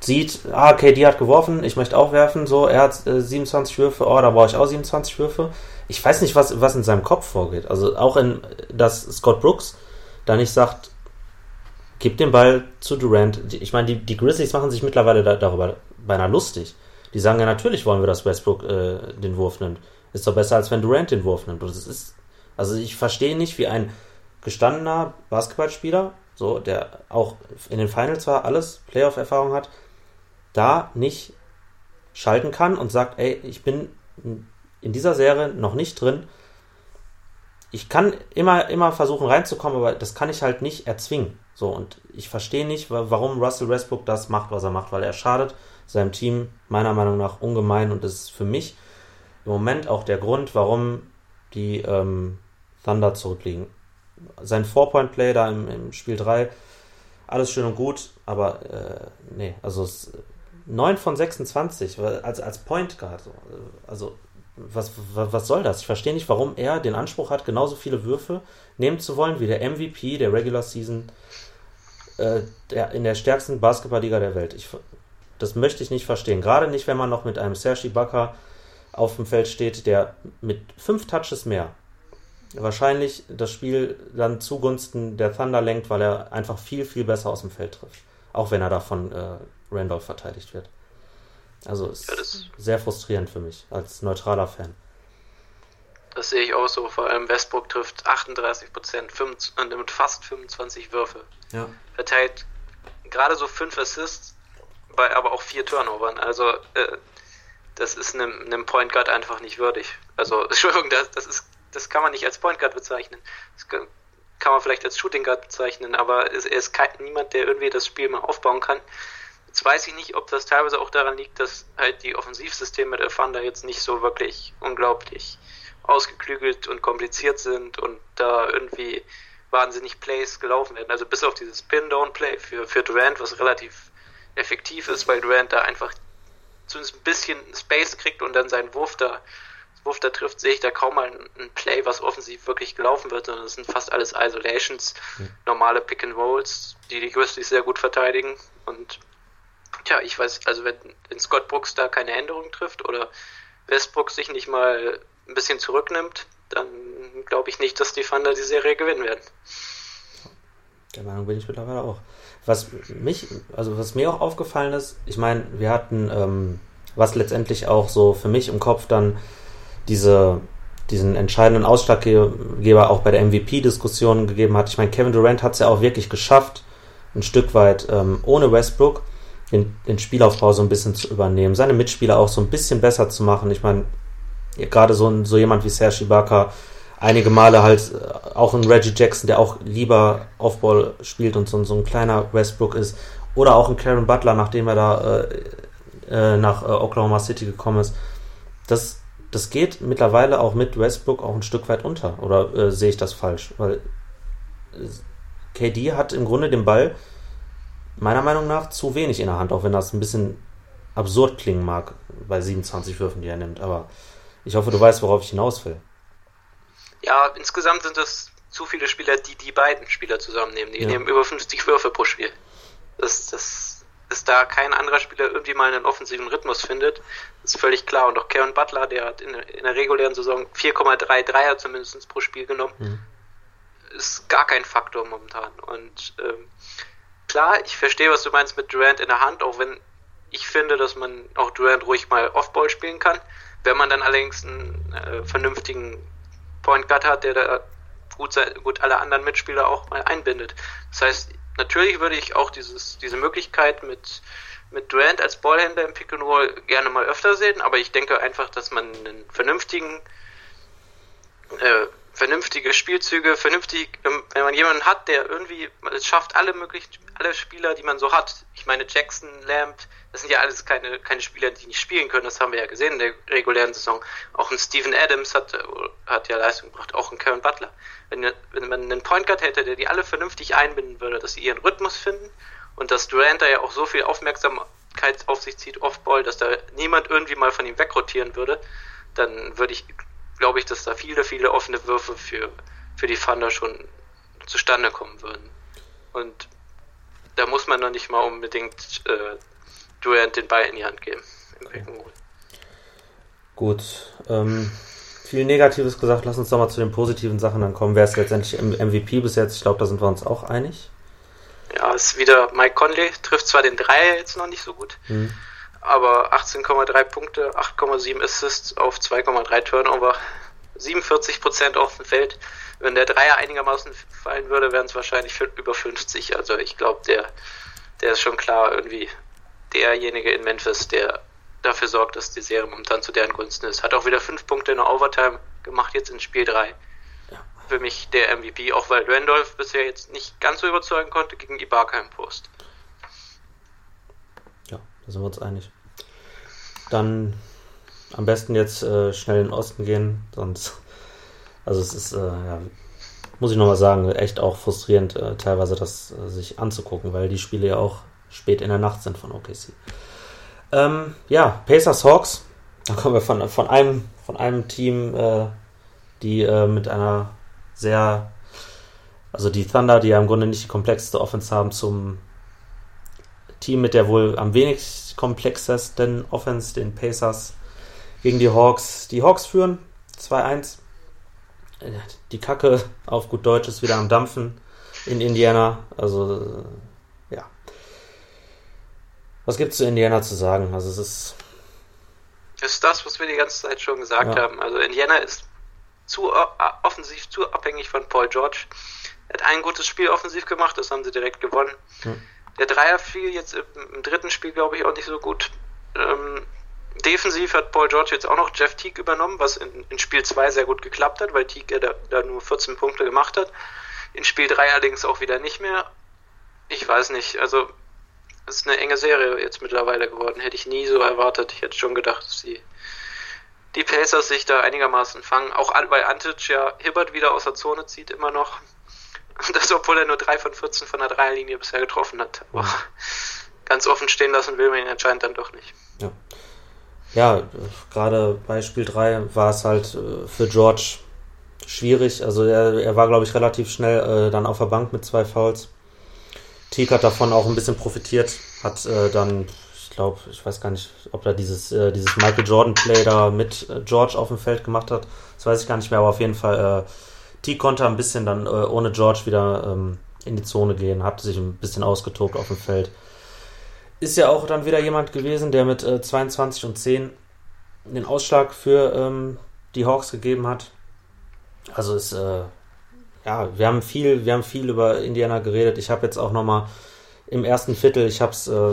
sieht, ah, KD hat geworfen, ich möchte auch werfen, so, er hat äh, 27 Würfe, oh, da brauche ich auch 27 Würfe. Ich weiß nicht, was, was in seinem Kopf vorgeht. Also auch in, dass Scott Brooks da nicht sagt, gib den Ball zu Durant. Ich meine, die, die Grizzlies machen sich mittlerweile da, darüber beinahe lustig. Die sagen ja, natürlich wollen wir, dass Westbrook äh, den Wurf nimmt. Ist doch besser, als wenn Durant den Wurf nimmt. Und das ist, also ich verstehe nicht, wie ein gestandener Basketballspieler so, der auch in den Finals war, alles Playoff-Erfahrung hat, da nicht schalten kann und sagt, ey, ich bin in dieser Serie noch nicht drin. Ich kann immer, immer versuchen reinzukommen, aber das kann ich halt nicht erzwingen. So, und ich verstehe nicht, warum Russell Westbrook das macht, was er macht, weil er schadet seinem Team meiner Meinung nach ungemein und das ist für mich im Moment auch der Grund, warum die ähm, Thunder zurückliegen sein Four-Point-Play da im, im, Spiel 3, alles schön und gut, aber äh, nee, also 9 von 26 als, als Point Guard. Also, was, was, was soll das? Ich verstehe nicht, warum er den Anspruch hat, genauso viele Würfe nehmen zu wollen wie der MVP der Regular Season äh, der, in der stärksten Basketballliga der Welt. Ich, das möchte ich nicht verstehen. Gerade nicht, wenn man noch mit einem Sergi Ibaka auf dem Feld steht, der mit fünf Touches mehr wahrscheinlich das Spiel dann zugunsten der Thunder lenkt, weil er einfach viel, viel besser aus dem Feld trifft. Auch wenn er da von äh, Randolph verteidigt wird. Also ist ja, sehr frustrierend für mich als neutraler Fan. Das sehe ich auch so. Vor allem Westbrook trifft 38 Prozent und nimmt fast 25 Würfe. Ja. Verteilt gerade so 5 Assists, bei aber auch 4 Turnovern. Also äh, das ist einem, einem Point Guard einfach nicht würdig. Also Entschuldigung, das, das ist das kann man nicht als Point Guard bezeichnen. Das kann, kann man vielleicht als Shooting Guard bezeichnen, aber er ist kein, niemand, der irgendwie das Spiel mal aufbauen kann. Jetzt weiß ich nicht, ob das teilweise auch daran liegt, dass halt die Offensivsysteme der Thunder jetzt nicht so wirklich unglaublich ausgeklügelt und kompliziert sind und da irgendwie wahnsinnig Plays gelaufen werden. Also bis auf dieses Pin-Down-Play für, für Durant, was relativ effektiv ist, weil Durant da einfach zumindest ein bisschen Space kriegt und dann seinen Wurf da Wurf da trifft, sehe ich da kaum mal ein Play, was offensiv wirklich gelaufen wird, sondern es sind fast alles Isolations, normale Pick and Rolls, die die Grizzlies sehr gut verteidigen. Und tja, ich weiß, also wenn, wenn Scott Brooks da keine Änderung trifft oder Westbrook sich nicht mal ein bisschen zurücknimmt, dann glaube ich nicht, dass die Thunder die Serie gewinnen werden. Der Meinung bin ich mittlerweile auch. Was mich, also was mir auch aufgefallen ist, ich meine, wir hatten, ähm, was letztendlich auch so für mich im Kopf dann diese, diesen entscheidenden Ausschlaggeber auch bei der MVP-Diskussion gegeben hat. Ich meine, Kevin Durant hat es ja auch wirklich geschafft, ein Stück weit ähm, ohne Westbrook den, den Spielaufbau so ein bisschen zu übernehmen, seine Mitspieler auch so ein bisschen besser zu machen. Ich meine, gerade so, so jemand wie Serge Ibaka, einige Male halt äh, auch ein Reggie Jackson, der auch lieber Offball spielt und so, so ein kleiner Westbrook ist. Oder auch ein Karen Butler, nachdem er da äh, äh, nach äh, Oklahoma City gekommen ist. Das, das geht mittlerweile auch mit Westbrook auch ein Stück weit unter. Oder äh, sehe ich das falsch? Weil äh, KD hat im Grunde den Ball meiner Meinung nach zu wenig in der Hand, auch wenn das ein bisschen absurd klingen mag bei 27 Würfen, die er nimmt. Aber ich hoffe, du weißt, worauf ich hinaus will. Ja, insgesamt sind das zu viele Spieler, die die beiden Spieler zusammennehmen. Die ja. nehmen über 50 Würfe pro Spiel. Das, das ist da kein anderer Spieler irgendwie mal einen offensiven Rhythmus findet, ist völlig klar. Und auch Karen Butler, der hat in, in der regulären Saison 4,3 Dreier zumindest pro Spiel genommen, mhm. ist gar kein Faktor momentan. Und ähm, klar, ich verstehe, was du meinst mit Durant in der Hand, auch wenn ich finde, dass man auch Durant ruhig mal Offball spielen kann. Wenn man dann allerdings einen äh, vernünftigen Point Guard hat, der da gut, gut alle anderen Mitspieler auch mal einbindet. Das heißt, natürlich würde ich auch dieses, diese Möglichkeit mit, mit Durant als Ballhändler im Pick and Roll gerne mal öfter sehen, aber ich denke einfach, dass man einen vernünftigen äh, vernünftige Spielzüge, vernünftig, ähm, wenn man jemanden hat, der irgendwie es schafft, alle möglichen, alle Spieler, die man so hat. Ich meine, Jackson, Lamb, das sind ja alles keine, keine Spieler, die nicht spielen können. Das haben wir ja gesehen in der regulären Saison. Auch ein Steven Adams hat, hat ja Leistung gebracht, auch ein Kevin Butler. Wenn, wenn man einen Point Guard hätte, der die alle vernünftig einbinden würde, dass sie ihren Rhythmus finden und dass Durant da ja auch so viel Aufmerksamkeit auf sich zieht, Offball, dass da niemand irgendwie mal von ihm wegrotieren würde, dann würde ich glaube ich, dass da viele, viele offene Würfe für, für die Thunder schon zustande kommen würden. Und da muss man noch nicht mal unbedingt äh, Durant den Ball in die Hand geben. Gut. Ähm, viel Negatives gesagt, lass uns doch mal zu den positiven Sachen dann kommen. Wer ist letztendlich im MVP bis jetzt? Ich glaube, da sind wir uns auch einig. Ja, ist wieder Mike Conley, trifft zwar den Dreier jetzt noch nicht so gut, mhm aber 18,3 Punkte, 8,7 Assists auf 2,3 Turnover, 47 Prozent auf dem Feld. Wenn der Dreier einigermaßen fallen würde, wären es wahrscheinlich über 50. Also ich glaube, der, der ist schon klar irgendwie derjenige in Memphis, der dafür sorgt, dass die Serie momentan zu deren Gunsten ist. Hat auch wieder 5 Punkte in der Overtime gemacht, jetzt in Spiel 3. Für mich der MVP, auch weil Randolph bisher jetzt nicht ganz so überzeugen konnte gegen Ibaka im Post. Sind wir uns einig. Dann am besten jetzt äh, schnell in den Osten gehen, sonst. Also es ist, äh, ja, muss ich nochmal sagen, echt auch frustrierend, äh, teilweise das äh, sich anzugucken, weil die Spiele ja auch spät in der Nacht sind von OKC. Ähm, ja, Pacers Hawks. Da kommen wir von, von einem von einem Team, äh, die äh, mit einer sehr, also die Thunder, die ja im Grunde nicht die komplexeste Offense haben, zum Team mit der wohl am wenigst komplexesten Offense, den Pacers, gegen die Hawks. Die Hawks führen 2-1. Die Kacke auf gut Deutsch ist wieder am Dampfen in Indiana. Also, ja. Was gibt es zu Indiana zu sagen? Also, es ist. Das ist das, was wir die ganze Zeit schon gesagt ja. haben. Also, Indiana ist zu offensiv, zu abhängig von Paul George. Er hat ein gutes Spiel offensiv gemacht, das haben sie direkt gewonnen. Hm. Der Dreier fiel jetzt im, im dritten Spiel, glaube ich, auch nicht so gut. Ähm, defensiv hat Paul George jetzt auch noch Jeff Teague übernommen, was in, in Spiel 2 sehr gut geklappt hat, weil Teague da, da nur 14 Punkte gemacht hat. In Spiel 3 allerdings auch wieder nicht mehr. Ich weiß nicht, also es ist eine enge Serie jetzt mittlerweile geworden. Hätte ich nie so erwartet. Ich hätte schon gedacht, dass die, die Pacers sich da einigermaßen fangen. Auch weil Antic ja Hibbert wieder aus der Zone zieht, immer noch. Und das, obwohl er nur 3 von 14 von der Dreierlinie bisher getroffen hat. Aber ganz offen stehen lassen will man ihn anscheinend dann doch nicht. Ja. ja, gerade bei Spiel 3 war es halt äh, für George schwierig. Also er, er war, glaube ich, relativ schnell äh, dann auf der Bank mit zwei Fouls. Teague hat davon auch ein bisschen profitiert, hat äh, dann, ich glaube, ich weiß gar nicht, ob er dieses, äh, dieses Michael Jordan Play da mit äh, George auf dem Feld gemacht hat. Das weiß ich gar nicht mehr, aber auf jeden Fall, Teague konnte ein bisschen dann äh, ohne George wieder ähm, in die Zone gehen, hat sich ein bisschen ausgetobt auf dem Feld. Ist ja auch dann wieder jemand gewesen, der mit äh, 22 und 10 den Ausschlag für ähm, die Hawks gegeben hat. Also ist, äh, ja, wir haben viel, wir haben viel über Indiana geredet. Ich habe jetzt auch nochmal im ersten Viertel, ich habe es, äh,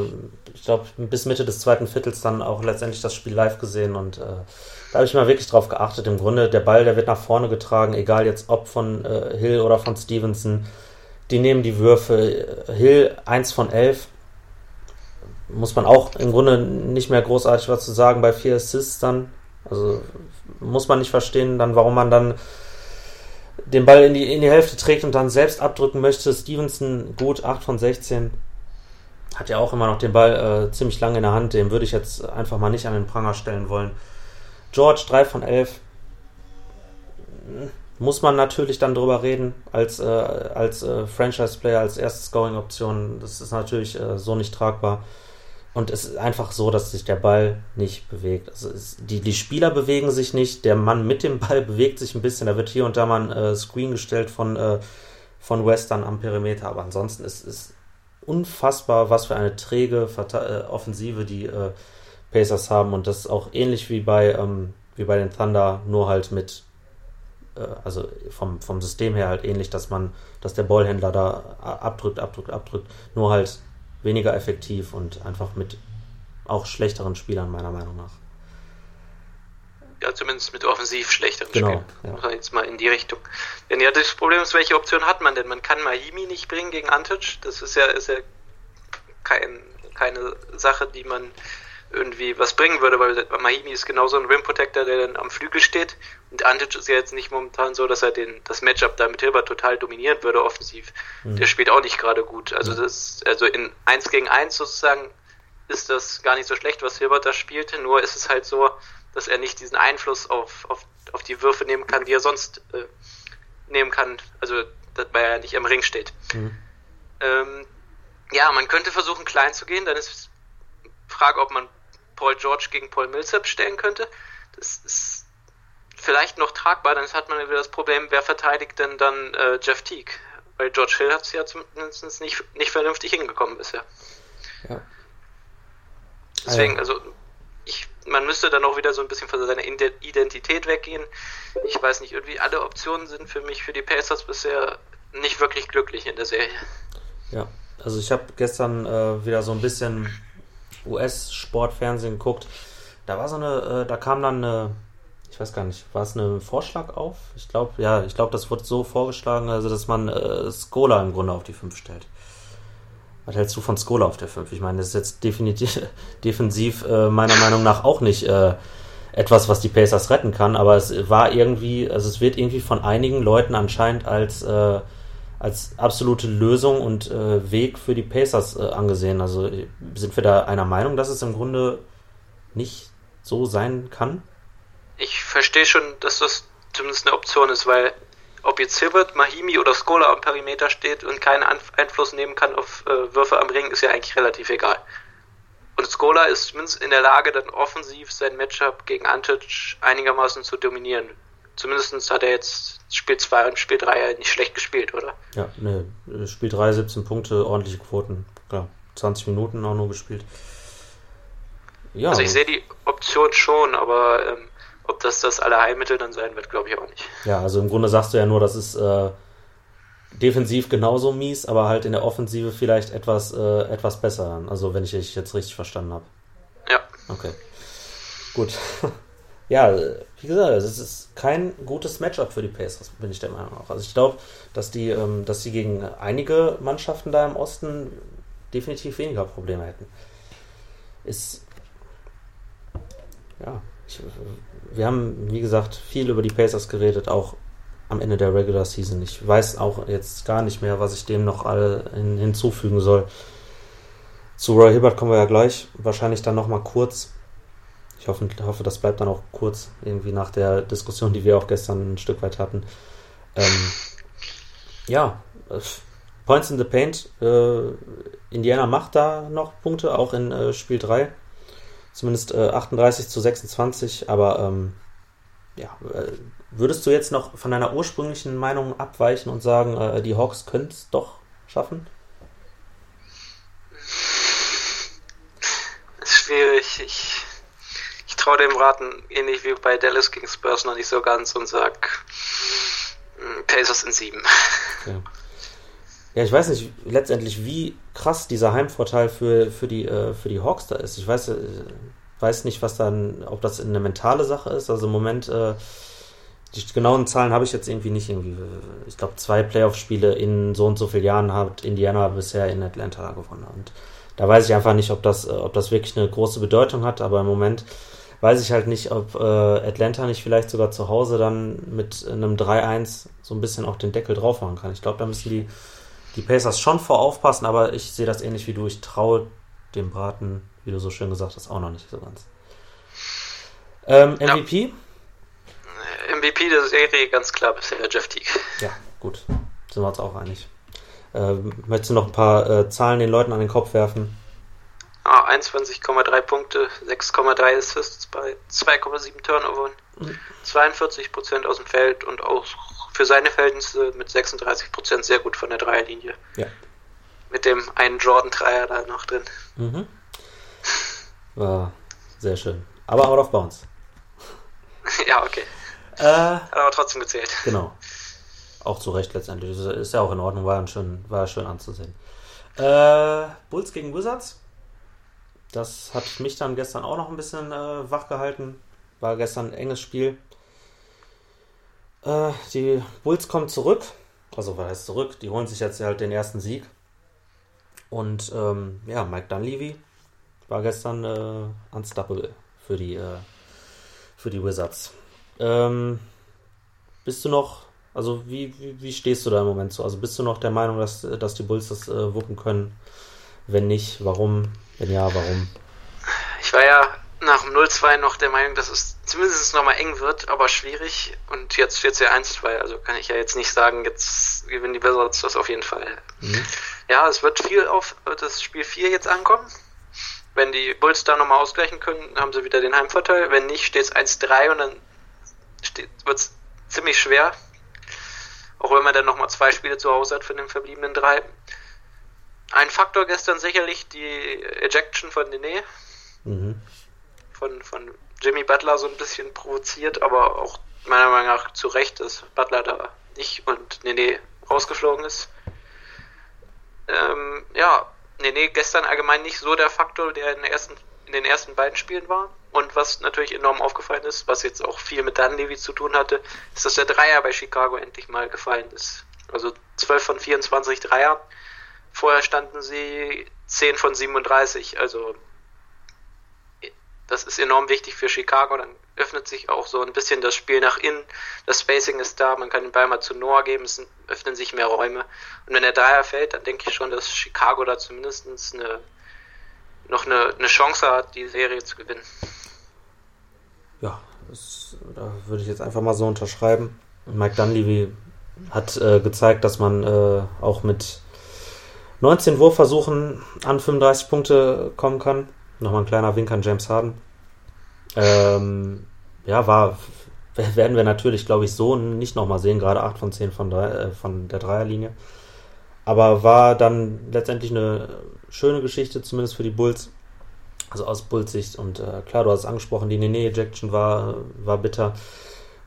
ich glaube, bis Mitte des zweiten Viertels dann auch letztendlich das Spiel live gesehen und äh, da habe ich mal wirklich drauf geachtet. Im Grunde, der Ball, der wird nach vorne getragen, egal jetzt ob von äh, Hill oder von Stevenson. Die nehmen die Würfe. Hill 1 von 11. Muss man auch im Grunde nicht mehr großartig was zu sagen bei vier Assists dann. Also muss man nicht verstehen, dann warum man dann den Ball in die, in die Hälfte trägt und dann selbst abdrücken möchte. Stevenson gut, 8 von 16. Hat ja auch immer noch den Ball äh, ziemlich lange in der Hand. Den würde ich jetzt einfach mal nicht an den Pranger stellen wollen. George 3 von 11. Muss man natürlich dann drüber reden, als, äh, als äh, Franchise-Player, als erste Scoring-Option. Das ist natürlich äh, so nicht tragbar. Und es ist einfach so, dass sich der Ball nicht bewegt. Also es, die, die Spieler bewegen sich nicht, der Mann mit dem Ball bewegt sich ein bisschen. Da wird hier und da mal ein äh, Screen gestellt von, äh, von Western am Perimeter. Aber ansonsten ist es unfassbar, was für eine träge Verte äh, Offensive die Pacers haben. Und das ist auch ähnlich wie bei, ähm, wie bei den Thunder, nur halt mit, äh, also vom, vom System her halt ähnlich, dass man, dass der Ballhändler da abdrückt, abdrückt, abdrückt. Nur halt weniger effektiv und einfach mit auch schlechteren Spielern, meiner Meinung nach. Ja, zumindest mit offensiv schlechteren genau, Spielern. Ja. Jetzt mal in die Richtung. Denn ja, das Problem ist, welche Option hat man denn? Man kann Mahimi nicht bringen gegen Antic. Das ist ja, ist ja kein, keine Sache, die man irgendwie was bringen würde, weil Mahimi ist genauso ein Rim Protector, der dann am Flügel steht. Und Antic ist ja jetzt nicht momentan so, dass er den, das Matchup da mit Hilbert total dominieren würde offensiv. Mhm. Der spielt auch nicht gerade gut. Also das, also in 1 gegen 1 sozusagen ist das gar nicht so schlecht, was Hilbert da spielte. Nur ist es halt so, dass er nicht diesen Einfluss auf, auf, auf die Würfe nehmen kann, die er sonst äh, nehmen kann. Also, weil er nicht am Ring steht. Mhm. Ähm, ja, man könnte versuchen, klein zu gehen. Dann ist Frage, ob man Paul George gegen Paul Millsap stellen könnte. Das ist vielleicht noch tragbar, dann hat man wieder das Problem, wer verteidigt denn dann äh, Jeff Teague? Weil George Hill hat es ja zumindest nicht, nicht vernünftig hingekommen bisher. Ja. Deswegen, also ich, man müsste dann auch wieder so ein bisschen von seiner Identität weggehen. Ich weiß nicht, irgendwie alle Optionen sind für mich für die Pacers bisher nicht wirklich glücklich in der Serie. Ja, also ich habe gestern äh, wieder so ein bisschen US-Sportfernsehen geguckt. Da war so eine, äh, da kam dann eine, ich weiß gar nicht, war es ein Vorschlag auf? Ich glaube, ja, ich glaube, das wurde so vorgeschlagen, also dass man äh, Skola im Grunde auf die 5 stellt. Was hältst du von Skola auf der 5? Ich meine, das ist jetzt definitiv defensiv äh, meiner Meinung nach auch nicht äh, etwas, was die Pacers retten kann, aber es war irgendwie, also es wird irgendwie von einigen Leuten anscheinend als äh, als absolute Lösung und äh, Weg für die Pacers äh, angesehen. Also sind wir da einer Meinung, dass es im Grunde nicht so sein kann? Ich verstehe schon, dass das zumindest eine Option ist, weil ob jetzt Hilbert, Mahimi oder Skola am Perimeter steht und keinen Einfluss nehmen kann auf äh, Würfe am Ring, ist ja eigentlich relativ egal. Und Skola ist zumindest in der Lage, dann offensiv sein Matchup gegen Antic einigermaßen zu dominieren. Zumindest hat er jetzt Spiel 2 und Spiel 3 nicht schlecht gespielt, oder? Ja, ne, Spiel 3, 17 Punkte, ordentliche Quoten. Klar, 20 Minuten auch nur gespielt. Ja. Also ich sehe die Option schon, aber ähm, ob das das Allerheilmittel dann sein wird, glaube ich auch nicht. Ja, also im Grunde sagst du ja nur, das ist äh, defensiv genauso mies, aber halt in der Offensive vielleicht etwas, äh, etwas besser. Also wenn ich dich jetzt richtig verstanden habe. Ja. Okay. Gut. ja, wie gesagt, es ist kein gutes Matchup für die Pacers, bin ich der Meinung auch. Also ich glaube, dass die, ähm, dass sie gegen einige Mannschaften da im Osten definitiv weniger Probleme hätten. Ist ja, ich, wir haben, wie gesagt, viel über die Pacers geredet, auch am Ende der Regular Season. Ich weiß auch jetzt gar nicht mehr, was ich dem noch alle hin, hinzufügen soll. Zu Roy Hibbert kommen wir ja gleich, wahrscheinlich dann nochmal kurz. Ich hoffe, hoffe, das bleibt dann auch kurz, irgendwie nach der Diskussion, die wir auch gestern ein Stück weit hatten. Ähm, ja, äh, Points in the Paint. Äh, Indiana macht da noch Punkte, auch in äh, Spiel 3. Zumindest äh, 38 zu 26, aber ähm, ja, äh, würdest du jetzt noch von deiner ursprünglichen Meinung abweichen und sagen, äh, die Hawks können es doch schaffen? Ist schwierig. Ich traue dem Raten ähnlich wie bei Dallas gegen Spurs noch nicht so ganz und sag hm, Pacers in sieben. Okay. Ja, ich weiß nicht letztendlich, wie krass dieser Heimvorteil für, für, die, äh, für die Hawks da ist. Ich weiß, äh, weiß nicht, was dann, ob das eine mentale Sache ist. Also im Moment, äh, die genauen Zahlen habe ich jetzt irgendwie nicht. Irgendwie, ich glaube, zwei Playoff-Spiele in so und so vielen Jahren hat Indiana bisher in Atlanta gewonnen. Und da weiß ich einfach nicht, ob das, ob das wirklich eine große Bedeutung hat. Aber im Moment weiß ich halt nicht, ob äh, Atlanta nicht vielleicht sogar zu Hause dann mit einem 3-1 so ein bisschen auch den Deckel drauf machen kann. Ich glaube, da müssen die die Pacers schon vor aufpassen, aber ich sehe das ähnlich wie du. Ich traue dem Braten, wie du so schön gesagt hast, auch noch nicht so ganz. Ähm, MVP? Ja. MVP der Serie ganz klar bisher Jeff Teague. Ja, gut. Sind wir uns auch einig. Ähm, möchtest du noch ein paar äh, Zahlen den Leuten an den Kopf werfen? Ah, 21,3 Punkte, 6,3 Assists bei 2,7 Turnover, mhm. 42% aus dem Feld und auch für seine Verhältnisse mit 36 Prozent sehr gut von der Dreierlinie. Ja. Mit dem einen Jordan-Dreier da noch drin. Mhm. War sehr schön. Aber out of bounds. ja, okay. Äh, Hat aber trotzdem gezählt. Genau. Auch zu Recht letztendlich. Ist ja auch in Ordnung, war, schön, war schön anzusehen. Äh, Bulls gegen Wizards. Das hat mich dann gestern auch noch ein bisschen äh, wach gehalten. War gestern ein enges Spiel. Äh, die Bulls kommen zurück. Also, was heißt zurück? Die holen sich jetzt halt den ersten Sieg. Und ähm, ja, Mike Dunleavy war gestern äh, unstoppable für die, äh, für die Wizards. Ähm, bist du noch, also wie, wie, wie, stehst du da im Moment so? Also bist du noch der Meinung, dass, dass die Bulls das äh, wuppen können? Wenn nicht, warum? Wenn ja, warum? Ich war ja nach dem 0-2 noch der Meinung, dass es zumindest nochmal eng wird, aber schwierig. Und jetzt steht es ja 1-2, also kann ich ja jetzt nicht sagen, jetzt gewinnen die Wizards das auf jeden Fall. Mhm. Ja, es wird viel auf das Spiel 4 jetzt ankommen. Wenn die Bulls da nochmal ausgleichen können, haben sie wieder den Heimvorteil. Wenn nicht, steht es 1-3 und dann wird es ziemlich schwer. Auch wenn man dann nochmal zwei Spiele zu Hause hat für den verbliebenen drei. Ein Faktor gestern sicherlich die Ejection von Nene. Mhm von, von Jimmy Butler so ein bisschen provoziert, aber auch meiner Meinung nach zu Recht, dass Butler da nicht und Nene rausgeflogen ist. Ähm, ja, Nene gestern allgemein nicht so der Faktor, der in, ersten, in, den ersten beiden Spielen war. Und was natürlich enorm aufgefallen ist, was jetzt auch viel mit Dunleavy zu tun hatte, ist, dass der Dreier bei Chicago endlich mal gefallen ist. Also 12 von 24 Dreier. Vorher standen sie 10 von 37, also das ist enorm wichtig für Chicago. Dann öffnet sich auch so ein bisschen das Spiel nach innen. Das Spacing ist da, man kann den Ball mal zu Noah geben, es öffnen sich mehr Räume. Und wenn der Dreier fällt, dann denke ich schon, dass Chicago da zumindest eine, noch eine, eine Chance hat, die Serie zu gewinnen. Ja, das, da würde ich jetzt einfach mal so unterschreiben. Mike Dunleavy hat äh, gezeigt, dass man äh, auch mit 19 Wurfversuchen an 35 Punkte kommen kann. Nochmal ein kleiner Wink an James Harden. Ähm, ja, war, werden wir natürlich, glaube ich, so nicht nochmal sehen, gerade 8 von 10 von, äh, von der Dreierlinie. Aber war dann letztendlich eine schöne Geschichte, zumindest für die Bulls. Also aus Bulls Sicht. Und äh, klar, du hast es angesprochen, die Nene-Ejection war, war bitter.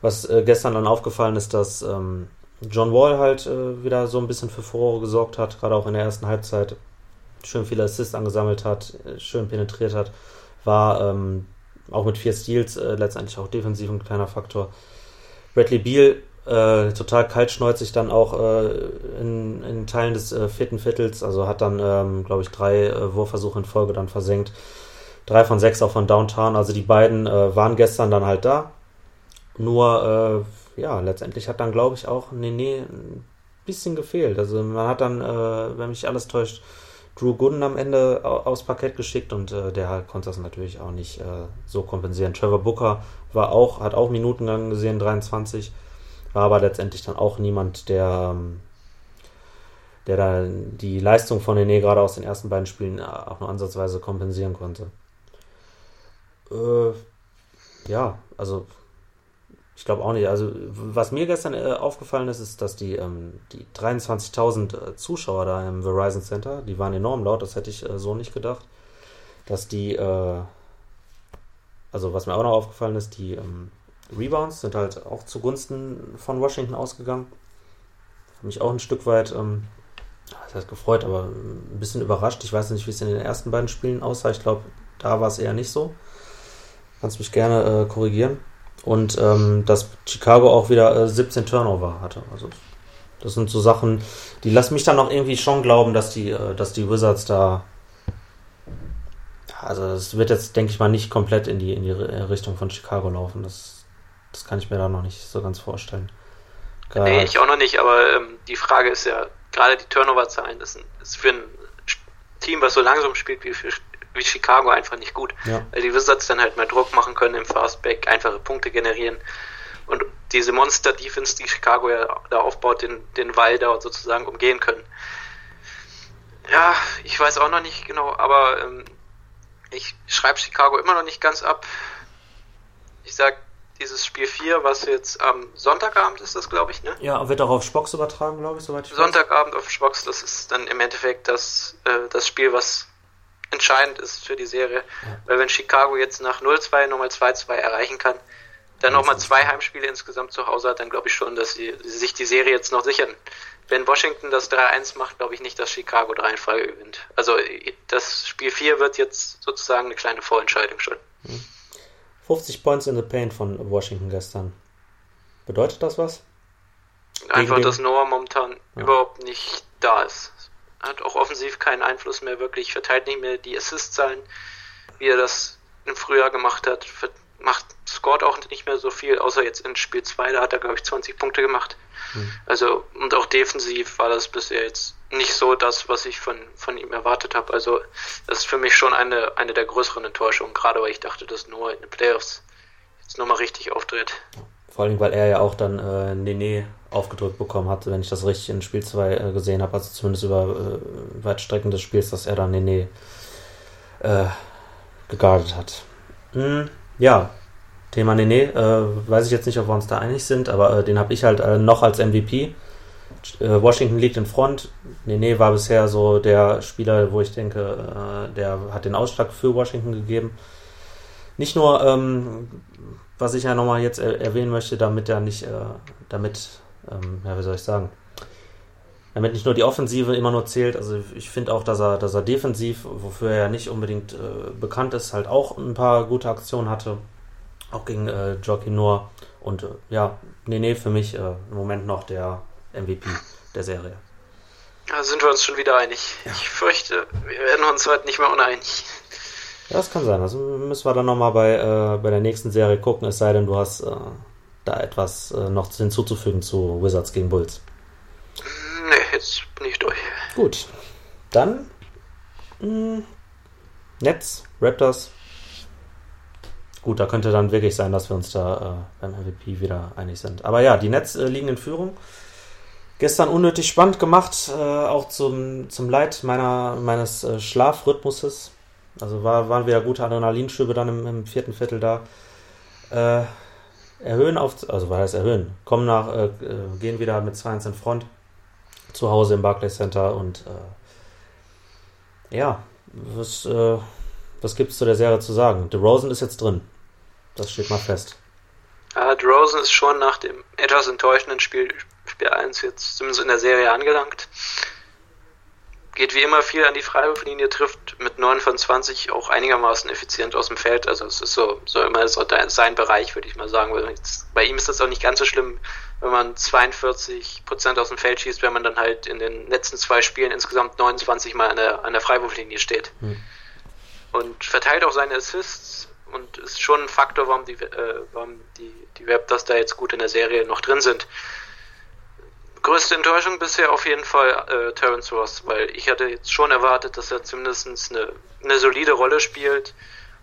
Was äh, gestern dann aufgefallen ist, dass ähm, John Wall halt äh, wieder so ein bisschen für Furore gesorgt hat, gerade auch in der ersten Halbzeit schön viele Assists angesammelt hat, schön penetriert hat, war ähm, auch mit vier Steals äh, letztendlich auch defensiv ein kleiner Faktor. Bradley Beal äh, total kaltschneuzig dann auch äh, in, in, Teilen des äh, vierten Viertels, also hat dann, ähm, glaube ich, drei äh, Wurfversuche in Folge dann versenkt. Drei von sechs auch von Downtown, also die beiden äh, waren gestern dann halt da. Nur, ja, letztendlich hat dann, glaube ich, auch Nene ein bisschen gefehlt. Also man hat dann, wenn mich alles täuscht, Drew Gooden am Ende aufs Parkett geschickt und äh, der konnte das natürlich auch nicht äh, so kompensieren. Trevor Booker war auch, hat auch Minutengang gesehen, 23, war aber letztendlich dann auch niemand, der, ähm, der da die Leistung von Nene gerade aus den ersten beiden Spielen äh, auch nur ansatzweise kompensieren konnte. Äh, ja, also ich glaube auch nicht. Also, was mir gestern äh, aufgefallen ist, ist, dass die, ähm, die 23.000 äh, Zuschauer da im Verizon Center, die waren enorm laut, das hätte ich äh, so nicht gedacht. Dass die, äh, also was mir auch noch aufgefallen ist, die ähm, Rebounds sind halt auch zugunsten von Washington ausgegangen. Habe mich auch ein Stück weit, ähm, das heißt gefreut, aber ein bisschen überrascht. Ich weiß nicht, wie es in den ersten beiden Spielen aussah. Ich glaube, da war es eher nicht so. Kannst mich gerne äh, korrigieren. Und ähm, dass Chicago auch wieder äh, 17 Turnover hatte. Also das sind so Sachen, die lassen mich dann noch irgendwie schon glauben, dass die, äh, dass die Wizards da. Also es wird jetzt, denke ich mal, nicht komplett in die, in die Richtung von Chicago laufen. Das, das kann ich mir da noch nicht so ganz vorstellen. Gar nee, ich auch noch nicht, aber ähm, die Frage ist ja, gerade die Turnover-Zahlen, das ist für ein Team, was so langsam spielt wie für wie Chicago einfach nicht gut. Ja. Weil die Wizards dann halt mal Druck machen können im Fastback, einfache Punkte generieren. Und diese Monster-Defense, die Chicago ja da aufbaut, den, den Wall da sozusagen umgehen können. Ja, ich weiß auch noch nicht genau, aber ähm, ich schreibe Chicago immer noch nicht ganz ab. Ich sag, dieses Spiel 4, was jetzt am Sonntagabend ist das, glaube ich, ne? Ja, wird auch auf Spox übertragen, glaube ich, soweit ich Sonntagabend auf Spox, das ist dann im Endeffekt das, äh, das Spiel, was entscheidend ist für die Serie. Weil wenn Chicago jetzt nach 0-2 nochmal 2-2 erreichen kann, dann nochmal zwei Heimspiele insgesamt zu Hause hat, dann glaube ich schon, dass sie, sie, sich die Serie jetzt noch sichern. Wenn Washington das 3-1 macht, glaube ich nicht, dass Chicago 3 in Folge gewinnt. Also das Spiel 4 wird jetzt sozusagen eine kleine Vorentscheidung schon. 50 hm. Points in the Paint von Washington gestern. Bedeutet das was? Einfach, dass Noah momentan ja. überhaupt nicht da ist hat auch offensiv keinen Einfluss mehr wirklich, verteilt nicht mehr die Assist-Zahlen, wie er das im Frühjahr gemacht hat, macht, scored auch nicht mehr so viel, außer jetzt in Spiel 2, da hat er, glaube ich, 20 Punkte gemacht. Mhm. Also, und auch defensiv war das bisher jetzt nicht so das, was ich von, von ihm erwartet habe. Also, das ist für mich schon eine, eine der größeren Enttäuschungen, gerade weil ich dachte, dass Noah in den Playoffs jetzt nochmal richtig auftritt. Vor allem, weil er ja auch dann äh, Nene aufgedrückt bekommen hat, wenn ich das richtig in Spiel 2 äh, gesehen habe, also zumindest über äh, weite Strecken des Spiels, dass er dann Nene äh, gegardet hat. Hm, ja, Thema Nene, äh, weiß ich jetzt nicht, ob wir uns da einig sind, aber äh, den habe ich halt äh, noch als MVP. Äh, Washington liegt in Front. Nene war bisher so der Spieler, wo ich denke, der hat den Ausschlag für Washington gegeben. Nicht nur, ähm, was ich ja nochmal jetzt erwähnen möchte, damit er nicht, damit ähm, ja, wie soll ich sagen, damit nicht nur die Offensive immer nur zählt. Also ich finde auch, dass er, dass er defensiv, wofür er ja nicht unbedingt äh, bekannt ist, halt auch ein paar gute Aktionen hatte. Auch gegen äh, Jockey Noor. Und äh, ja, Nene für mich äh, im Moment noch der MVP der Serie. Da sind wir uns schon wieder einig. Ja. Ich fürchte, wir werden uns heute nicht mehr uneinig. Ja, das kann sein. Also müssen wir dann nochmal bei, äh, bei der nächsten Serie gucken, es sei denn, du hast äh, da etwas äh, noch hinzuzufügen zu Wizards gegen Bulls? Nee, jetzt bin ich durch. Gut. Dann mh, hm, Nets, Raptors. Gut, da könnte dann wirklich sein, dass wir uns da äh, beim MVP wieder einig sind. Aber ja, die Nets äh, liegen in Führung. Gestern unnötig spannend gemacht, äh, auch zum, zum Leid meiner, meines äh, Schlafrhythmuses. Also war, waren wieder gute Adrenalinschübe dann im, im vierten Viertel da. Äh, erhöhen auf, also was heißt erhöhen, kommen nach, äh, gehen wieder mit 2-1 in Front zu Hause im Barclays Center und äh, ja, was, äh, was gibt es zu der Serie zu sagen? The Rosen ist jetzt drin. Das steht mal fest. Uh, Rosen ist schon nach dem etwas enttäuschenden Spiel, Spiel 1 jetzt zumindest in der Serie angelangt geht wie immer viel an die Freiwurflinie, trifft mit 9 von 20 auch einigermaßen effizient aus dem Feld. Also es ist so, so immer so sein Bereich, würde ich mal sagen. Bei ihm ist das auch nicht ganz so schlimm, wenn man 42 Prozent aus dem Feld schießt, wenn man dann halt in den letzten zwei Spielen insgesamt 29 Mal an der, an der Freiwurflinie steht. Hm. Und verteilt auch seine Assists und ist schon ein Faktor, warum die, äh, warum die, die Raptors da jetzt gut in der Serie noch drin sind. Größte Enttäuschung bisher auf jeden Fall äh, Terence Ross, weil ich hatte jetzt schon erwartet, dass er zumindest eine, eine solide Rolle spielt,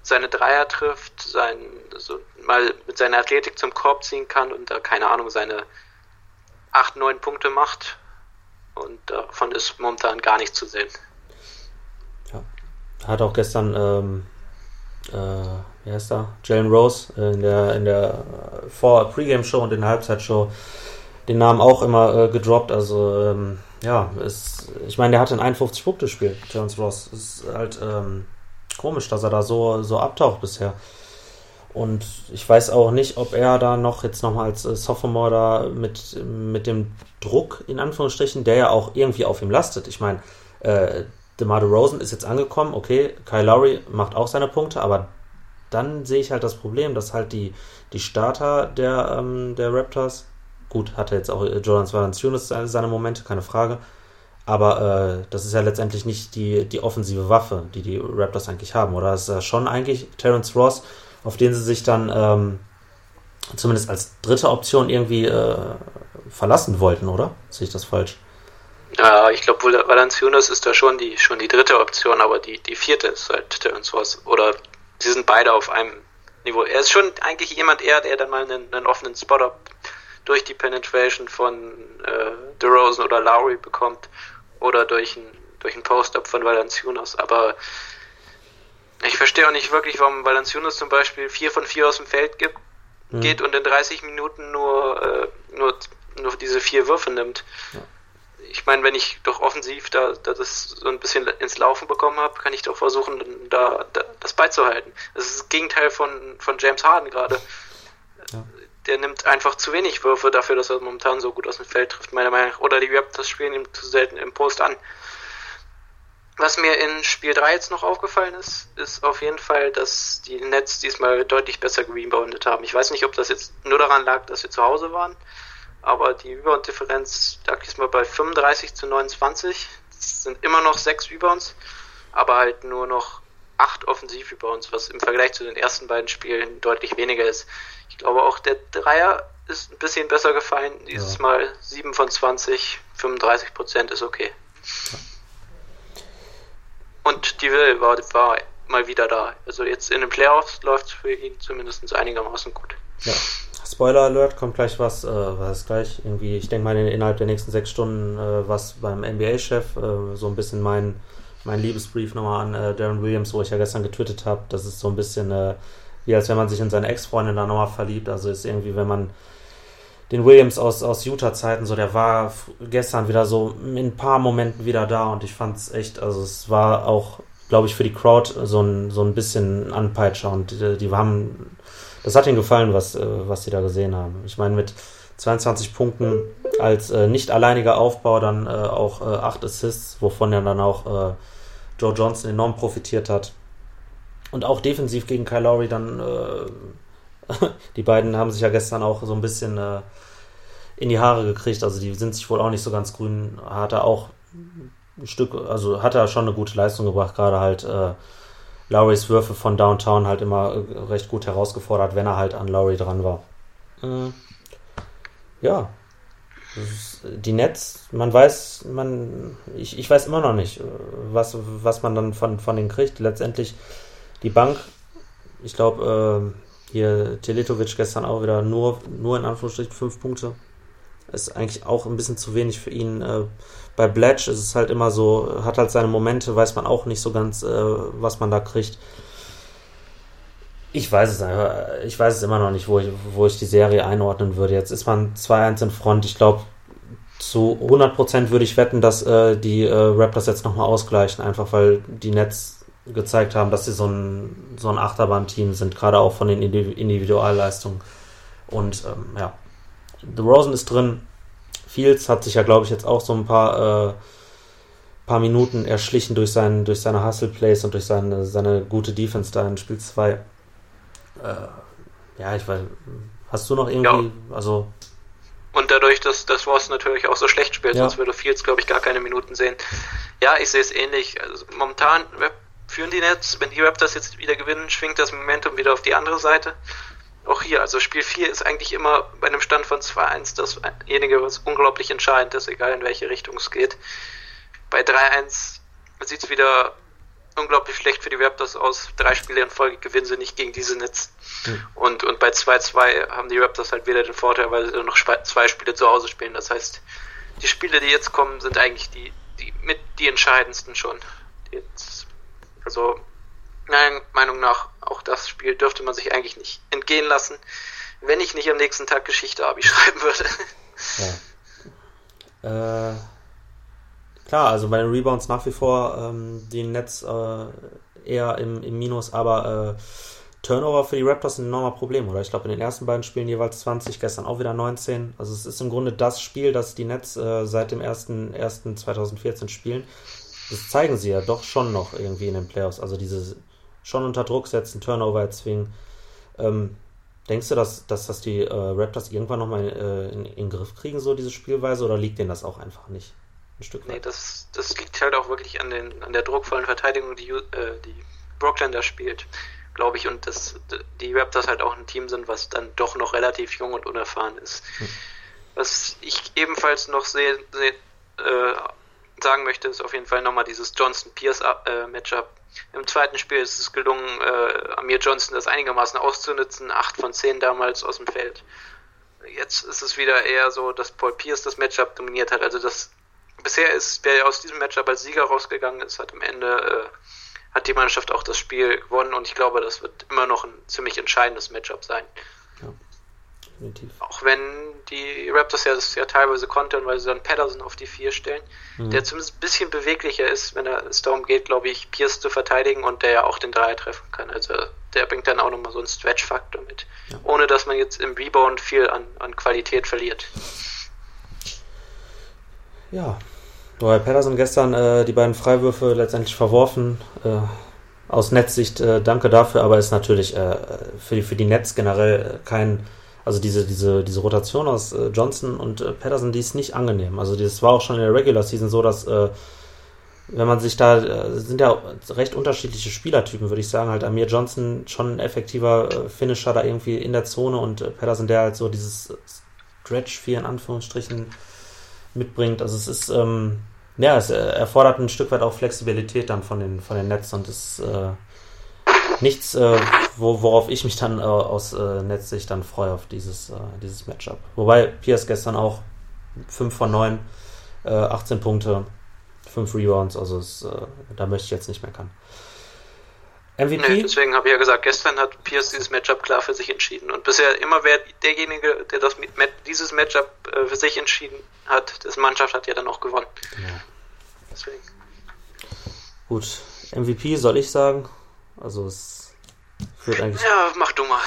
seine Dreier trifft, sein, so mal mit seiner Athletik zum Korb ziehen kann und da, keine Ahnung, seine 8, 9 Punkte macht. Und davon ist momentan gar nichts zu sehen. Ja. Hat auch gestern, ähm, äh, wie heißt er? Jalen Rose äh, in der, in der Vor Pre-Game-Show und in der Halbzeitshow den Namen auch immer äh, gedroppt. Also, ähm, ja, ist, ich meine, der hatte ein 51-Punkte-Spiel, Jones Ross. Ist halt ähm, komisch, dass er da so, so abtaucht bisher. Und ich weiß auch nicht, ob er da noch jetzt nochmal als äh, Sophomore da mit, mit dem Druck, in Anführungsstrichen, der ja auch irgendwie auf ihm lastet. Ich meine, äh, DeMar Rosen ist jetzt angekommen, okay, Kyle Lowry macht auch seine Punkte, aber dann sehe ich halt das Problem, dass halt die, die Starter der, ähm, der Raptors, gut, hatte jetzt auch Jordan Valanciunas seine Momente, keine Frage, aber äh, das ist ja letztendlich nicht die, die offensive Waffe, die die Raptors eigentlich haben, oder? Ist ja schon eigentlich Terence Ross, auf den sie sich dann ähm, zumindest als dritte Option irgendwie äh, verlassen wollten, oder? Sehe ich das falsch? Ja, ich glaube, Valanciunas ist da schon die, schon die dritte Option, aber die, die vierte ist halt Terence Ross. Oder sie sind beide auf einem Niveau. Er ist schon eigentlich jemand eher, der dann mal einen, einen offenen Spot durch die Penetration von äh, DeRozan oder Lowry bekommt oder durch ein, durch ein Post-Up von Valanciunas. Aber ich verstehe auch nicht wirklich, warum Valanciunas zum Beispiel 4 von 4 aus dem Feld gibt, mhm. geht und in 30 Minuten nur, äh, nur, nur diese vier Würfe nimmt. Ja. Ich meine, wenn ich doch offensiv da, da, das so ein bisschen ins Laufen bekommen habe, kann ich doch versuchen, da, da, das beizuhalten. Das ist das Gegenteil von, von James Harden gerade. Der nimmt einfach zu wenig Würfe dafür, dass er momentan so gut aus dem Feld trifft, meiner Meinung nach. Oder die Raptors spielen ihm zu selten im Post an. Was mir in Spiel 3 jetzt noch aufgefallen ist, ist auf jeden Fall, dass die Nets diesmal deutlich besser gereboundet haben. Ich weiß nicht, ob das jetzt nur daran lag, dass wir zu Hause waren, aber die Rebound-Differenz lag diesmal bei 35 zu 29. Das sind immer noch sechs Rebounds, aber halt nur noch acht Offensiv-Rebounds, was im Vergleich zu den ersten beiden Spielen deutlich weniger ist. Ich glaube auch der Dreier ist ein bisschen besser gefallen. Dieses ja. Mal 7 von 20, 35 Prozent ist okay. Ja. Und die Will war, war mal wieder da. Also jetzt in den Playoffs läuft es für ihn zumindest einigermaßen gut. Ja. Spoiler Alert, kommt gleich was, äh, was ist gleich? Irgendwie, ich denke mal innerhalb der nächsten sechs Stunden äh, was beim NBA-Chef, äh, so ein bisschen mein, mein Liebesbrief nochmal an äh, Darren Williams, wo ich ja gestern getwittert habe. Das ist so ein bisschen äh, wie als wenn man sich in seine Ex-Freundin da nochmal verliebt. Also ist irgendwie, wenn man den Williams aus, aus Utah-Zeiten, so der war gestern wieder so in ein paar Momenten wieder da und ich fand es echt, also es war auch, glaube ich, für die Crowd so ein, so ein bisschen Anpeitscher und die, die haben, das hat ihnen gefallen, was, äh, was sie da gesehen haben. Ich meine, mit 22 Punkten als äh, nicht alleiniger Aufbau dann äh, auch äh, 8 Assists, wovon ja dann auch äh, Joe Johnson enorm profitiert hat. Und auch defensiv gegen Kyle Lowry dann äh, die beiden haben sich ja gestern auch so ein bisschen äh, in die Haare gekriegt. Also die sind sich wohl auch nicht so ganz grün. Hat er auch ein Stück, also hat er schon eine gute Leistung gebracht, gerade halt äh, Lowrys Würfe von Downtown halt immer äh, recht gut herausgefordert, wenn er halt an Lowry dran war. Äh, ja. Die Nets, man weiß, man, ich, ich weiß immer noch nicht, äh, was, was man dann von, von denen kriegt. Letztendlich die Bank, ich glaube, äh, hier Teletovic gestern auch wieder nur, nur in Anführungsstrichen fünf Punkte. Ist eigentlich auch ein bisschen zu wenig für ihn. Äh, bei Bletch ist es halt immer so, hat halt seine Momente, weiß man auch nicht so ganz, äh, was man da kriegt. Ich weiß es einfach, ich weiß es immer noch nicht, wo ich, wo ich die Serie einordnen würde. Jetzt ist man 2-1 in Front. Ich glaube, zu 100% würde ich wetten, dass äh, die äh, Raptors jetzt nochmal ausgleichen, einfach weil die Nets gezeigt haben, dass sie so ein, so ein Achterbahn-Team sind, gerade auch von den Individualleistungen. Und ähm, ja, The Rosen ist drin. Fields hat sich ja, glaube ich, jetzt auch so ein paar, äh, paar Minuten erschlichen durch, seinen, durch seine Hustle-Plays und durch seine, seine gute Defense da in Spiel 2. Äh, ja, ich weiß. Hast du noch irgendwie, ja. also. Und dadurch, dass das Ross natürlich auch so schlecht spielt, ja. sonst würde Fields, glaube ich, gar keine Minuten sehen. Ja, ich sehe es ähnlich. Also momentan führen die Nets. Wenn die Raptors jetzt wieder gewinnen, schwingt das Momentum wieder auf die andere Seite. auch hier, also Spiel 4 ist eigentlich immer bei einem Stand von 2-1 dasjenige, was unglaublich entscheidend ist, egal in welche Richtung es geht. Bei 3-1 sieht es wieder unglaublich schlecht für die Raptors aus. Drei Spiele in Folge gewinnen sie nicht gegen diese Netz. Mhm. Und, und bei 2-2 haben die Raptors halt wieder den Vorteil, weil sie noch zwei Spiele zu Hause spielen. Das heißt, die Spiele, die jetzt kommen, sind eigentlich die, die mit die entscheidendsten schon. Jetzt, also, meiner Meinung nach, auch das Spiel dürfte man sich eigentlich nicht entgehen lassen, wenn ich nicht am nächsten Tag Geschichte Abi schreiben würde. Ja. Äh, klar, also bei den Rebounds nach wie vor ähm, die Netz äh, eher im, im Minus, aber äh, Turnover für die Raptors ein enormer Problem, oder? Ich glaube, in den ersten beiden Spielen jeweils 20, gestern auch wieder 19. Also es ist im Grunde das Spiel, das die Nets äh, seit dem 1.1.2014 spielen. Das zeigen sie ja doch schon noch irgendwie in den Playoffs. Also diese schon unter Druck setzen, Turnover erzwingen. Ähm, denkst du, dass, dass, dass die äh, Raptors irgendwann nochmal äh, in, in, den Griff kriegen, so diese Spielweise, oder liegt denen das auch einfach nicht? Ein Stück weit? Nee, das, das liegt halt auch wirklich an, den, an der druckvollen Verteidigung, die, äh, die Brooklyn da spielt glaube ich, und dass die Raptors halt auch ein Team sind, was dann doch noch relativ jung und unerfahren ist. Hm. Was ich ebenfalls noch sehe, seh, äh, sagen möchte, ist auf jeden Fall nochmal dieses Johnson-Pierce-Matchup. Äh, Im zweiten Spiel ist es gelungen, äh, Amir Johnson das einigermaßen auszunutzen, 8 von 10 damals aus dem Feld. Jetzt ist es wieder eher so, dass Paul Pierce das Matchup dominiert hat. Also das bisher ist, wer aus diesem Matchup als Sieger rausgegangen ist, hat am Ende äh, hat die Mannschaft auch das Spiel gewonnen und ich glaube, das wird immer noch ein ziemlich entscheidendes Matchup sein. Ja, definitiv. Auch wenn die Raptors ja das ja teilweise kontern, weil sie dann Patterson auf die vier stellen, mhm. der zumindest ein bisschen beweglicher ist, wenn es darum geht, glaube ich, Pierce zu verteidigen und der ja auch den Dreier treffen kann. Also der bringt dann auch nochmal so einen Stretch-Faktor mit, ja. ohne dass man jetzt im Rebound viel an, an Qualität verliert. Ja, Roy Patterson gestern äh, die beiden Freiwürfe letztendlich verworfen. Äh, aus Netzsicht äh, danke dafür, aber ist natürlich äh, für, die, für die Netz generell kein, also diese, diese, diese Rotation aus äh, Johnson und äh, Patterson, die ist nicht angenehm. Also das war auch schon in der Regular Season so, dass wenn man sich da, sind ja recht unterschiedliche Spielertypen, würde ich sagen. Halt Amir Johnson schon ein effektiver Finisher da irgendwie in der Zone und Patterson, der halt so dieses Stretch 4 in Anführungsstrichen mitbringt. Also es ist, ähm, ja, es erfordert ein Stück weit auch Flexibilität dann von den, von den Netz und es ist äh, nichts, äh, wo, worauf ich mich dann äh, aus äh, Netzsicht dann freue auf dieses, äh, dieses Matchup. Wobei Pierce gestern auch 5 von 9, äh, 18 Punkte, 5 Rebounds, also es, äh, da möchte ich jetzt nicht meckern. MVP? Nee, deswegen habe ich ja gesagt, gestern hat Pierce dieses Matchup klar für sich entschieden. Und bisher immer wer derjenige, der das dieses Matchup äh, für sich entschieden hat, dessen Mannschaft hat ja dann auch gewonnen. Genau. Deswegen. Gut, MVP soll ich sagen. Also es führt eigentlich. Ja, mach du mal.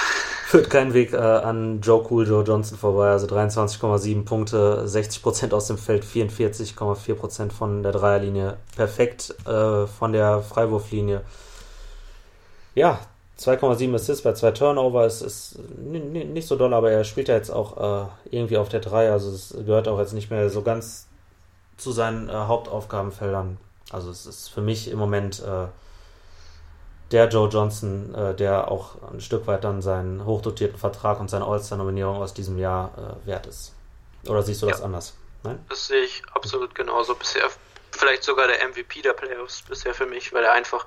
Führt keinen Weg äh, an Joe Cool, Joe Johnson vorbei. Also 23,7 Punkte, 60% aus dem Feld, 44,4% von der Dreierlinie. Perfekt äh, von der Freiwurflinie ja, 2,7 Assists bei zwei Turnover ist, ist nicht so doll, aber er spielt ja jetzt auch äh, irgendwie auf der 3, also es gehört auch jetzt nicht mehr so ganz zu seinen äh, Hauptaufgabenfeldern. Also es ist für mich im Moment äh, der Joe Johnson, äh, der auch ein Stück weit dann seinen hochdotierten Vertrag und seine All-Star-Nominierung aus diesem Jahr äh, wert ist. Oder siehst du ja, das anders? Nein? Das sehe ich absolut genauso. Bisher vielleicht sogar der MVP der Playoffs bisher für mich, weil er einfach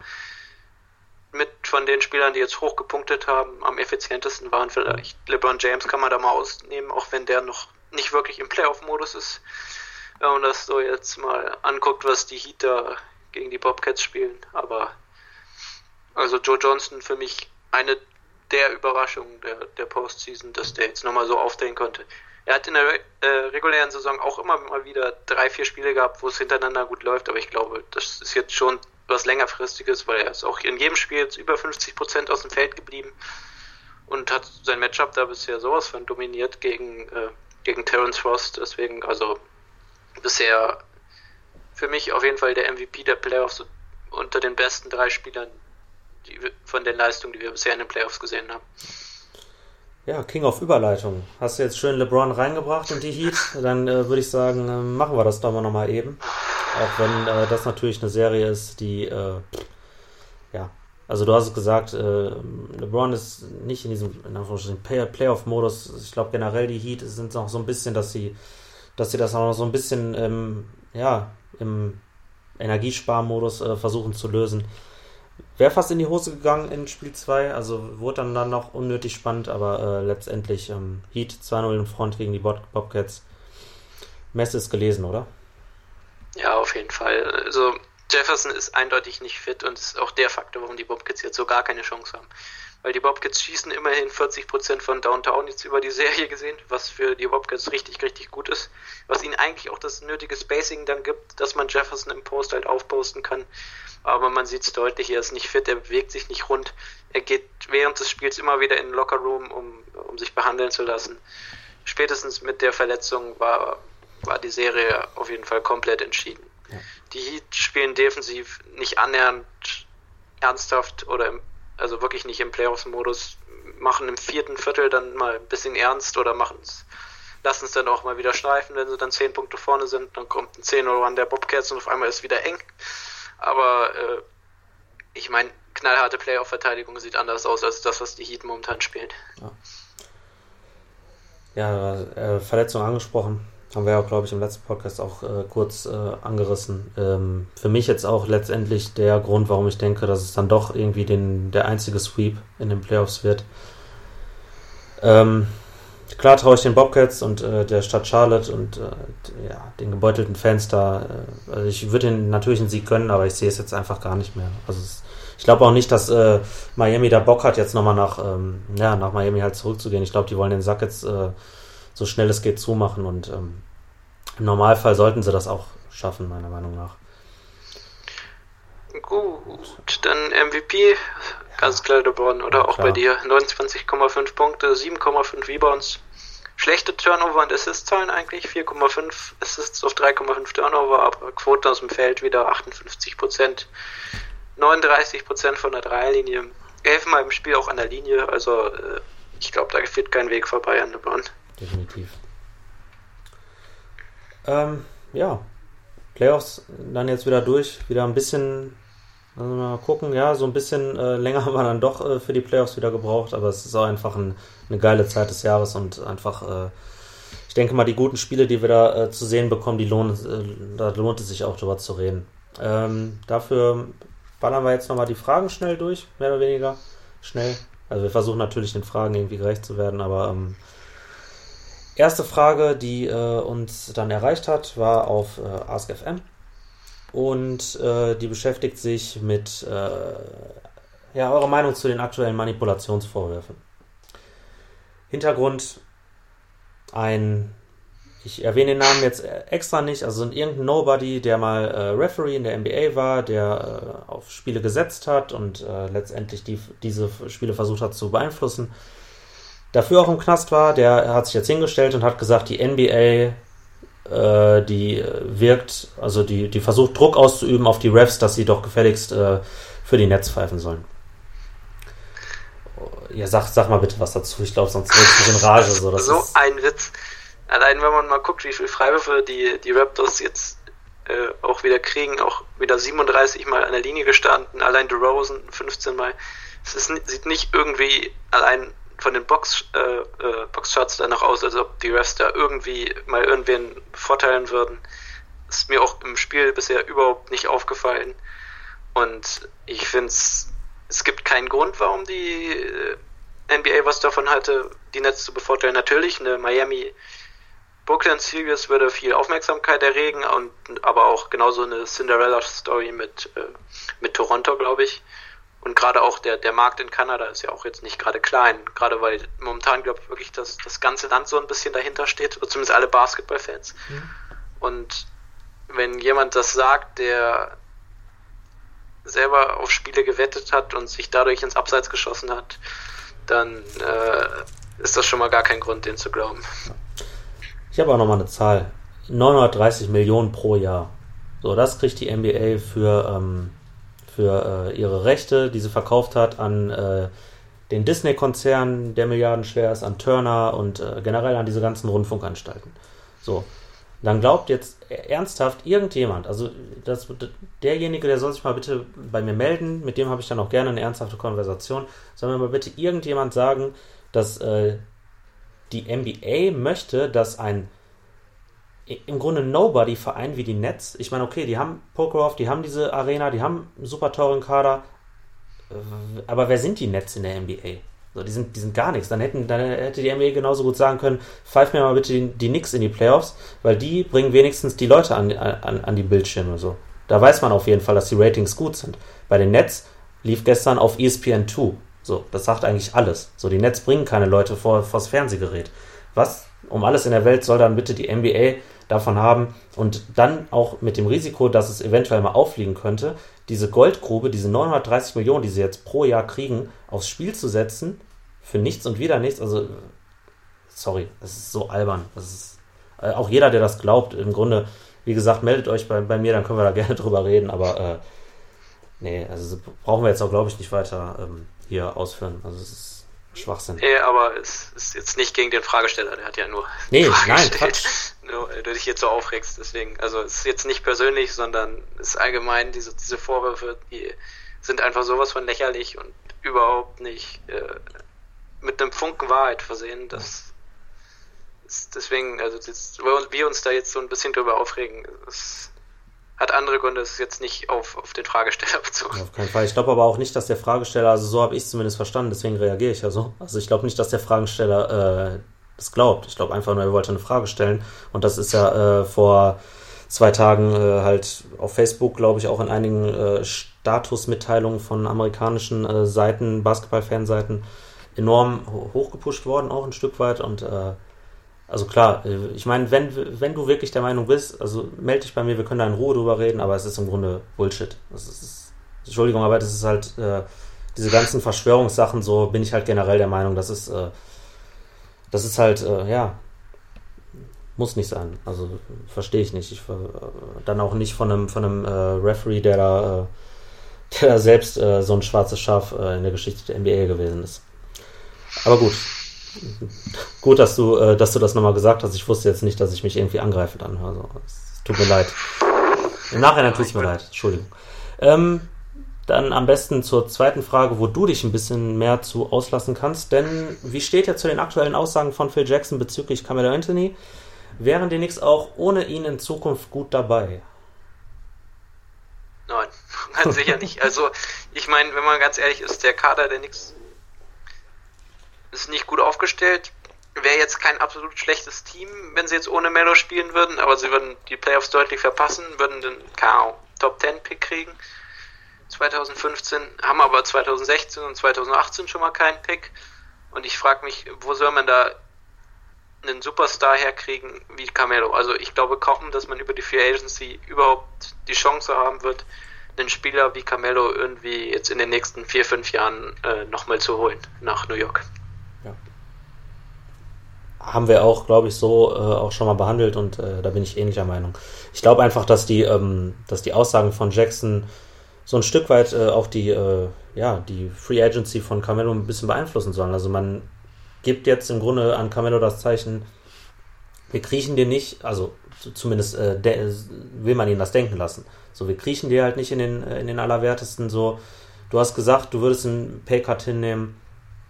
mit von den Spielern, die jetzt hochgepunktet haben, am effizientesten waren vielleicht LeBron James, kann man da mal ausnehmen, auch wenn der noch nicht wirklich im Playoff-Modus ist. Wenn man das so jetzt mal anguckt, was die Heater gegen die Bobcats spielen. Aber also Joe Johnson für mich eine der Überraschungen der, der Postseason, dass der jetzt nochmal so aufdrehen konnte. Er hat in der äh, regulären Saison auch immer mal wieder drei, vier Spiele gehabt, wo es hintereinander gut läuft, aber ich glaube, das ist jetzt schon was längerfristiges, weil er ist auch in jedem Spiel jetzt über 50 Prozent aus dem Feld geblieben und hat sein Matchup da bisher sowas von dominiert gegen, äh, gegen Terence Frost. Deswegen, also bisher für mich auf jeden Fall der MVP der Playoffs unter den besten drei Spielern die, von den Leistungen, die wir bisher in den Playoffs gesehen haben. Ja, King of Überleitung. Hast du jetzt schön LeBron reingebracht und die Heat? Dann äh, würde ich sagen, äh, machen wir das doch mal nochmal eben. Auch wenn äh, das natürlich eine Serie ist, die äh, ja Also du hast es gesagt, äh, LeBron ist nicht in diesem in Playoff-Modus. Ich glaube generell die Heat sind noch so ein bisschen, dass sie, dass sie das auch noch so ein bisschen ähm, ja, im Energiesparmodus äh, versuchen zu lösen. Wäre fast in die Hose gegangen in Spiel 2, also wurde dann, dann noch unnötig spannend, aber äh, letztendlich ähm, Heat 2-0 in Front gegen die Bobcats. Messe ist gelesen, oder? Ja, auf jeden Fall. Also Jefferson ist eindeutig nicht fit und ist auch der Faktor, warum die Bobcats jetzt so gar keine Chance haben. Weil die Bobcats schießen immerhin 40% von Downtown jetzt über die Serie gesehen, was für die Bobcats richtig, richtig gut ist. Was ihnen eigentlich auch das nötige Spacing dann gibt, dass man Jefferson im Post halt aufposten kann. Aber man sieht es deutlich, er ist nicht fit, er bewegt sich nicht rund. Er geht während des Spiels immer wieder in den Lockerroom, um, um sich behandeln zu lassen. Spätestens mit der Verletzung war, war die Serie auf jeden Fall komplett entschieden. Die Heat spielen defensiv nicht annähernd ernsthaft oder im, also wirklich nicht im Playoffs-Modus, machen im vierten Viertel dann mal ein bisschen ernst oder machen es, lassen es dann auch mal wieder schleifen, wenn sie dann zehn Punkte vorne sind, dann kommt ein 10 oder an der Bobcats und auf einmal ist wieder eng. Aber äh, ich meine, knallharte Playoff-Verteidigung sieht anders aus als das, was die Heat momentan spielen. Ja, ja äh, Verletzung angesprochen. Haben wir ja, glaube ich, im letzten Podcast auch äh, kurz äh, angerissen. Ähm, für mich jetzt auch letztendlich der Grund, warum ich denke, dass es dann doch irgendwie den, der einzige Sweep in den Playoffs wird. Ähm, klar traue ich den Bobcats und äh, der Stadt Charlotte und äh, ja, den gebeutelten Fans da. Äh, also ich würde ihnen natürlich einen Sieg gönnen, aber ich sehe es jetzt einfach gar nicht mehr. Also es, ich glaube auch nicht, dass äh, Miami da Bock hat, jetzt nochmal nach, ähm, ja, nach Miami halt zurückzugehen. Ich glaube, die wollen den Sack jetzt so schnell es geht zumachen und ähm, im Normalfall sollten sie das auch schaffen, meiner Meinung nach. Gut, dann MVP, ganz klar LeBron, oder ja, auch klar. bei dir. 29,5 Punkte, 7,5 Rebounds. Schlechte Turnover und Assist-Zahlen eigentlich, 4,5 Assists auf 3,5 Turnover, aber Quote aus dem Feld wieder 58 Prozent. 39 Prozent von der Dreierlinie. Elfmal im Spiel auch an der Linie, also äh, ich glaube, da führt kein Weg vorbei an LeBron. Definitiv. Ähm, ja, Playoffs dann jetzt wieder durch, wieder ein bisschen, also mal gucken, ja, so ein bisschen äh, länger haben wir dann doch äh, für die Playoffs wieder gebraucht, aber es ist auch einfach ein, eine geile Zeit des Jahres und einfach, äh, ich denke mal, die guten Spiele, die wir da äh, zu sehen bekommen, die lohnen, äh, da lohnt es sich auch drüber zu reden. Ähm, dafür ballern wir jetzt nochmal die Fragen schnell durch, mehr oder weniger schnell. Also wir versuchen natürlich den Fragen irgendwie gerecht zu werden, aber ähm, Erste Frage, die äh, uns dann erreicht hat, war auf äh, AskFM und äh, die beschäftigt sich mit äh, ja, eurer Meinung zu den aktuellen Manipulationsvorwürfen. Hintergrund ein, ich erwähne den Namen jetzt extra nicht, also irgendein Nobody, der mal äh, Referee in der NBA war, der äh, auf Spiele gesetzt hat und äh, letztendlich die, diese Spiele versucht hat zu beeinflussen dafür auch im Knast war, der hat sich jetzt hingestellt und hat gesagt, die NBA, äh, die wirkt, also die, die versucht Druck auszuüben auf die Refs, dass sie doch gefälligst äh, für die Netz pfeifen sollen. Ja, sag, sag mal bitte was dazu. Ich glaube, sonst wird es in Rage. So, das so ein Witz. Allein wenn man mal guckt, wie viele Freiwürfe die, die Raptors jetzt äh, auch wieder kriegen, auch wieder 37 Mal an der Linie gestanden, allein DeRozan 15 Mal. Es ist, sieht nicht irgendwie allein von den Box, äh, äh, Boxshots danach aus, als ob die Refs da irgendwie mal irgendwen vorteilen würden. Ist mir auch im Spiel bisher überhaupt nicht aufgefallen. Und ich finde es, es gibt keinen Grund, warum die äh, NBA was davon hatte, die Netz zu bevorteilen. Natürlich, eine Miami Brooklyn Series würde viel Aufmerksamkeit erregen und aber auch genauso eine Cinderella Story mit, äh, mit Toronto, glaube ich. Und gerade auch der, der Markt in Kanada ist ja auch jetzt nicht gerade klein, gerade weil momentan, glaube ich, wirklich das, das ganze Land so ein bisschen dahinter steht, oder zumindest alle Basketballfans. Mhm. Und wenn jemand das sagt, der selber auf Spiele gewettet hat und sich dadurch ins Abseits geschossen hat, dann äh, ist das schon mal gar kein Grund, den zu glauben. Ich habe auch nochmal eine Zahl. 930 Millionen pro Jahr. So, das kriegt die NBA für ähm, für äh, ihre Rechte, die sie verkauft hat an äh, den Disney-Konzern, der milliardenschwer ist, an Turner und äh, generell an diese ganzen Rundfunkanstalten. So. dann glaubt jetzt ernsthaft irgendjemand, also das, derjenige, der soll sich mal bitte bei mir melden, mit dem habe ich dann auch gerne eine ernsthafte Konversation, soll mir mal bitte irgendjemand sagen, dass äh, die NBA möchte, dass ein im Grunde Nobody-Verein wie die Nets, ich meine, okay, die haben Pokerhoff, die haben diese Arena, die haben einen super teuren Kader, aber wer sind die Nets in der NBA? So, die, sind, die sind gar nichts. Dann, hätten, dann hätte die NBA genauso gut sagen können, pfeif mir mal bitte die, die Knicks in die Playoffs, weil die bringen wenigstens die Leute an, an, an die Bildschirme. So. Da weiß man auf jeden Fall, dass die Ratings gut sind. Bei den Nets lief gestern auf ESPN 2. So, das sagt eigentlich alles. So, die Nets bringen keine Leute vor, vors Fernsehgerät. Was um alles in der Welt soll dann bitte die NBA davon haben und dann auch mit dem Risiko, dass es eventuell mal auffliegen könnte, diese Goldgrube, diese 930 Millionen, die sie jetzt pro Jahr kriegen, aufs Spiel zu setzen, für nichts und wieder nichts. Also, sorry, das ist so albern. Das ist, äh, auch jeder, der das glaubt, im Grunde, wie gesagt, meldet euch bei, bei mir, dann können wir da gerne drüber reden, aber äh, nee, also brauchen wir jetzt auch, glaube ich, nicht weiter ähm, hier ausführen. Also, es ist Schwachsinn. Nee, aber es ist jetzt nicht gegen den Fragesteller, der hat ja nur. Nee, nein, Quatsch. Nur, du dich hier so aufregst, deswegen. Also, es ist jetzt nicht persönlich, sondern es ist allgemein, diese, diese Vorwürfe, die sind einfach sowas von lächerlich und überhaupt nicht äh, mit einem Funken Wahrheit versehen. Das ist deswegen, also, das, wir uns da jetzt so ein bisschen drüber aufregen, das hat andere Gründe, es ist jetzt nicht auf, auf den Fragesteller bezogen. Auf keinen Fall. Ich glaube aber auch nicht, dass der Fragesteller, also so habe ich es zumindest verstanden, deswegen reagiere ich ja so. Also ich glaube nicht, dass der Fragesteller äh, das glaubt. Ich glaube einfach nur, er wollte eine Frage stellen. Und das ist ja äh, vor zwei Tagen äh, halt auf Facebook, glaube ich, auch in einigen äh, Statusmitteilungen von amerikanischen äh, Seiten, Basketball-Fanseiten, enorm hochgepusht worden, auch ein Stück weit. Und äh, also klar, äh, ich meine, wenn, wenn du wirklich der Meinung bist, also melde dich bei mir, wir können da in Ruhe drüber reden, aber es ist im Grunde Bullshit. Das ist, Entschuldigung, aber das ist halt, äh, diese ganzen Verschwörungssachen, so bin ich halt generell der Meinung, das ist, äh, das ist halt, äh, ja, muss nicht sein. Also verstehe ich nicht. Ich, äh, dann auch nicht von einem, von einem äh, Referee, der da, der da selbst so ein schwarzes Schaf in der Geschichte der NBA gewesen ist. Aber gut, Gut, dass du, äh, dass du das nochmal gesagt hast. Ich wusste jetzt nicht, dass ich mich irgendwie angreife dann. Also, es tut mir leid. Im Nachhinein tut es mir leid. Entschuldigung. Ähm, dann am besten zur zweiten Frage, wo du dich ein bisschen mehr zu auslassen kannst. Denn wie steht ja zu den aktuellen Aussagen von Phil Jackson bezüglich Camelo Anthony? Wären die Knicks auch ohne ihn in Zukunft gut dabei? Nein, ganz sicher nicht. Also, ich meine, wenn man ganz ehrlich ist, der Kader der Knicks ist nicht gut aufgestellt. Wäre jetzt kein absolut schlechtes Team, wenn sie jetzt ohne Melo spielen würden, aber sie würden die Playoffs deutlich verpassen, würden den KO Top 10 Pick kriegen. 2015 haben aber 2016 und 2018 schon mal keinen Pick. Und ich frage mich, wo soll man da einen Superstar herkriegen wie Carmelo? Also ich glaube kaum, dass man über die Free Agency überhaupt die Chance haben wird, einen Spieler wie Carmelo irgendwie jetzt in den nächsten vier, fünf Jahren äh, nochmal zu holen nach New York haben wir auch, glaube ich, so äh, auch schon mal behandelt und äh, da bin ich ähnlicher Meinung. Ich glaube einfach, dass die, ähm, dass die Aussagen von Jackson so ein Stück weit äh, auch die, äh, ja, die Free Agency von Carmelo ein bisschen beeinflussen sollen. Also man gibt jetzt im Grunde an Carmelo das Zeichen, wir kriechen dir nicht, also zumindest äh, will man ihn das denken lassen. So, wir kriechen dir halt nicht in den, äh, in den Allerwertesten so. Du hast gesagt, du würdest einen Paycut hinnehmen,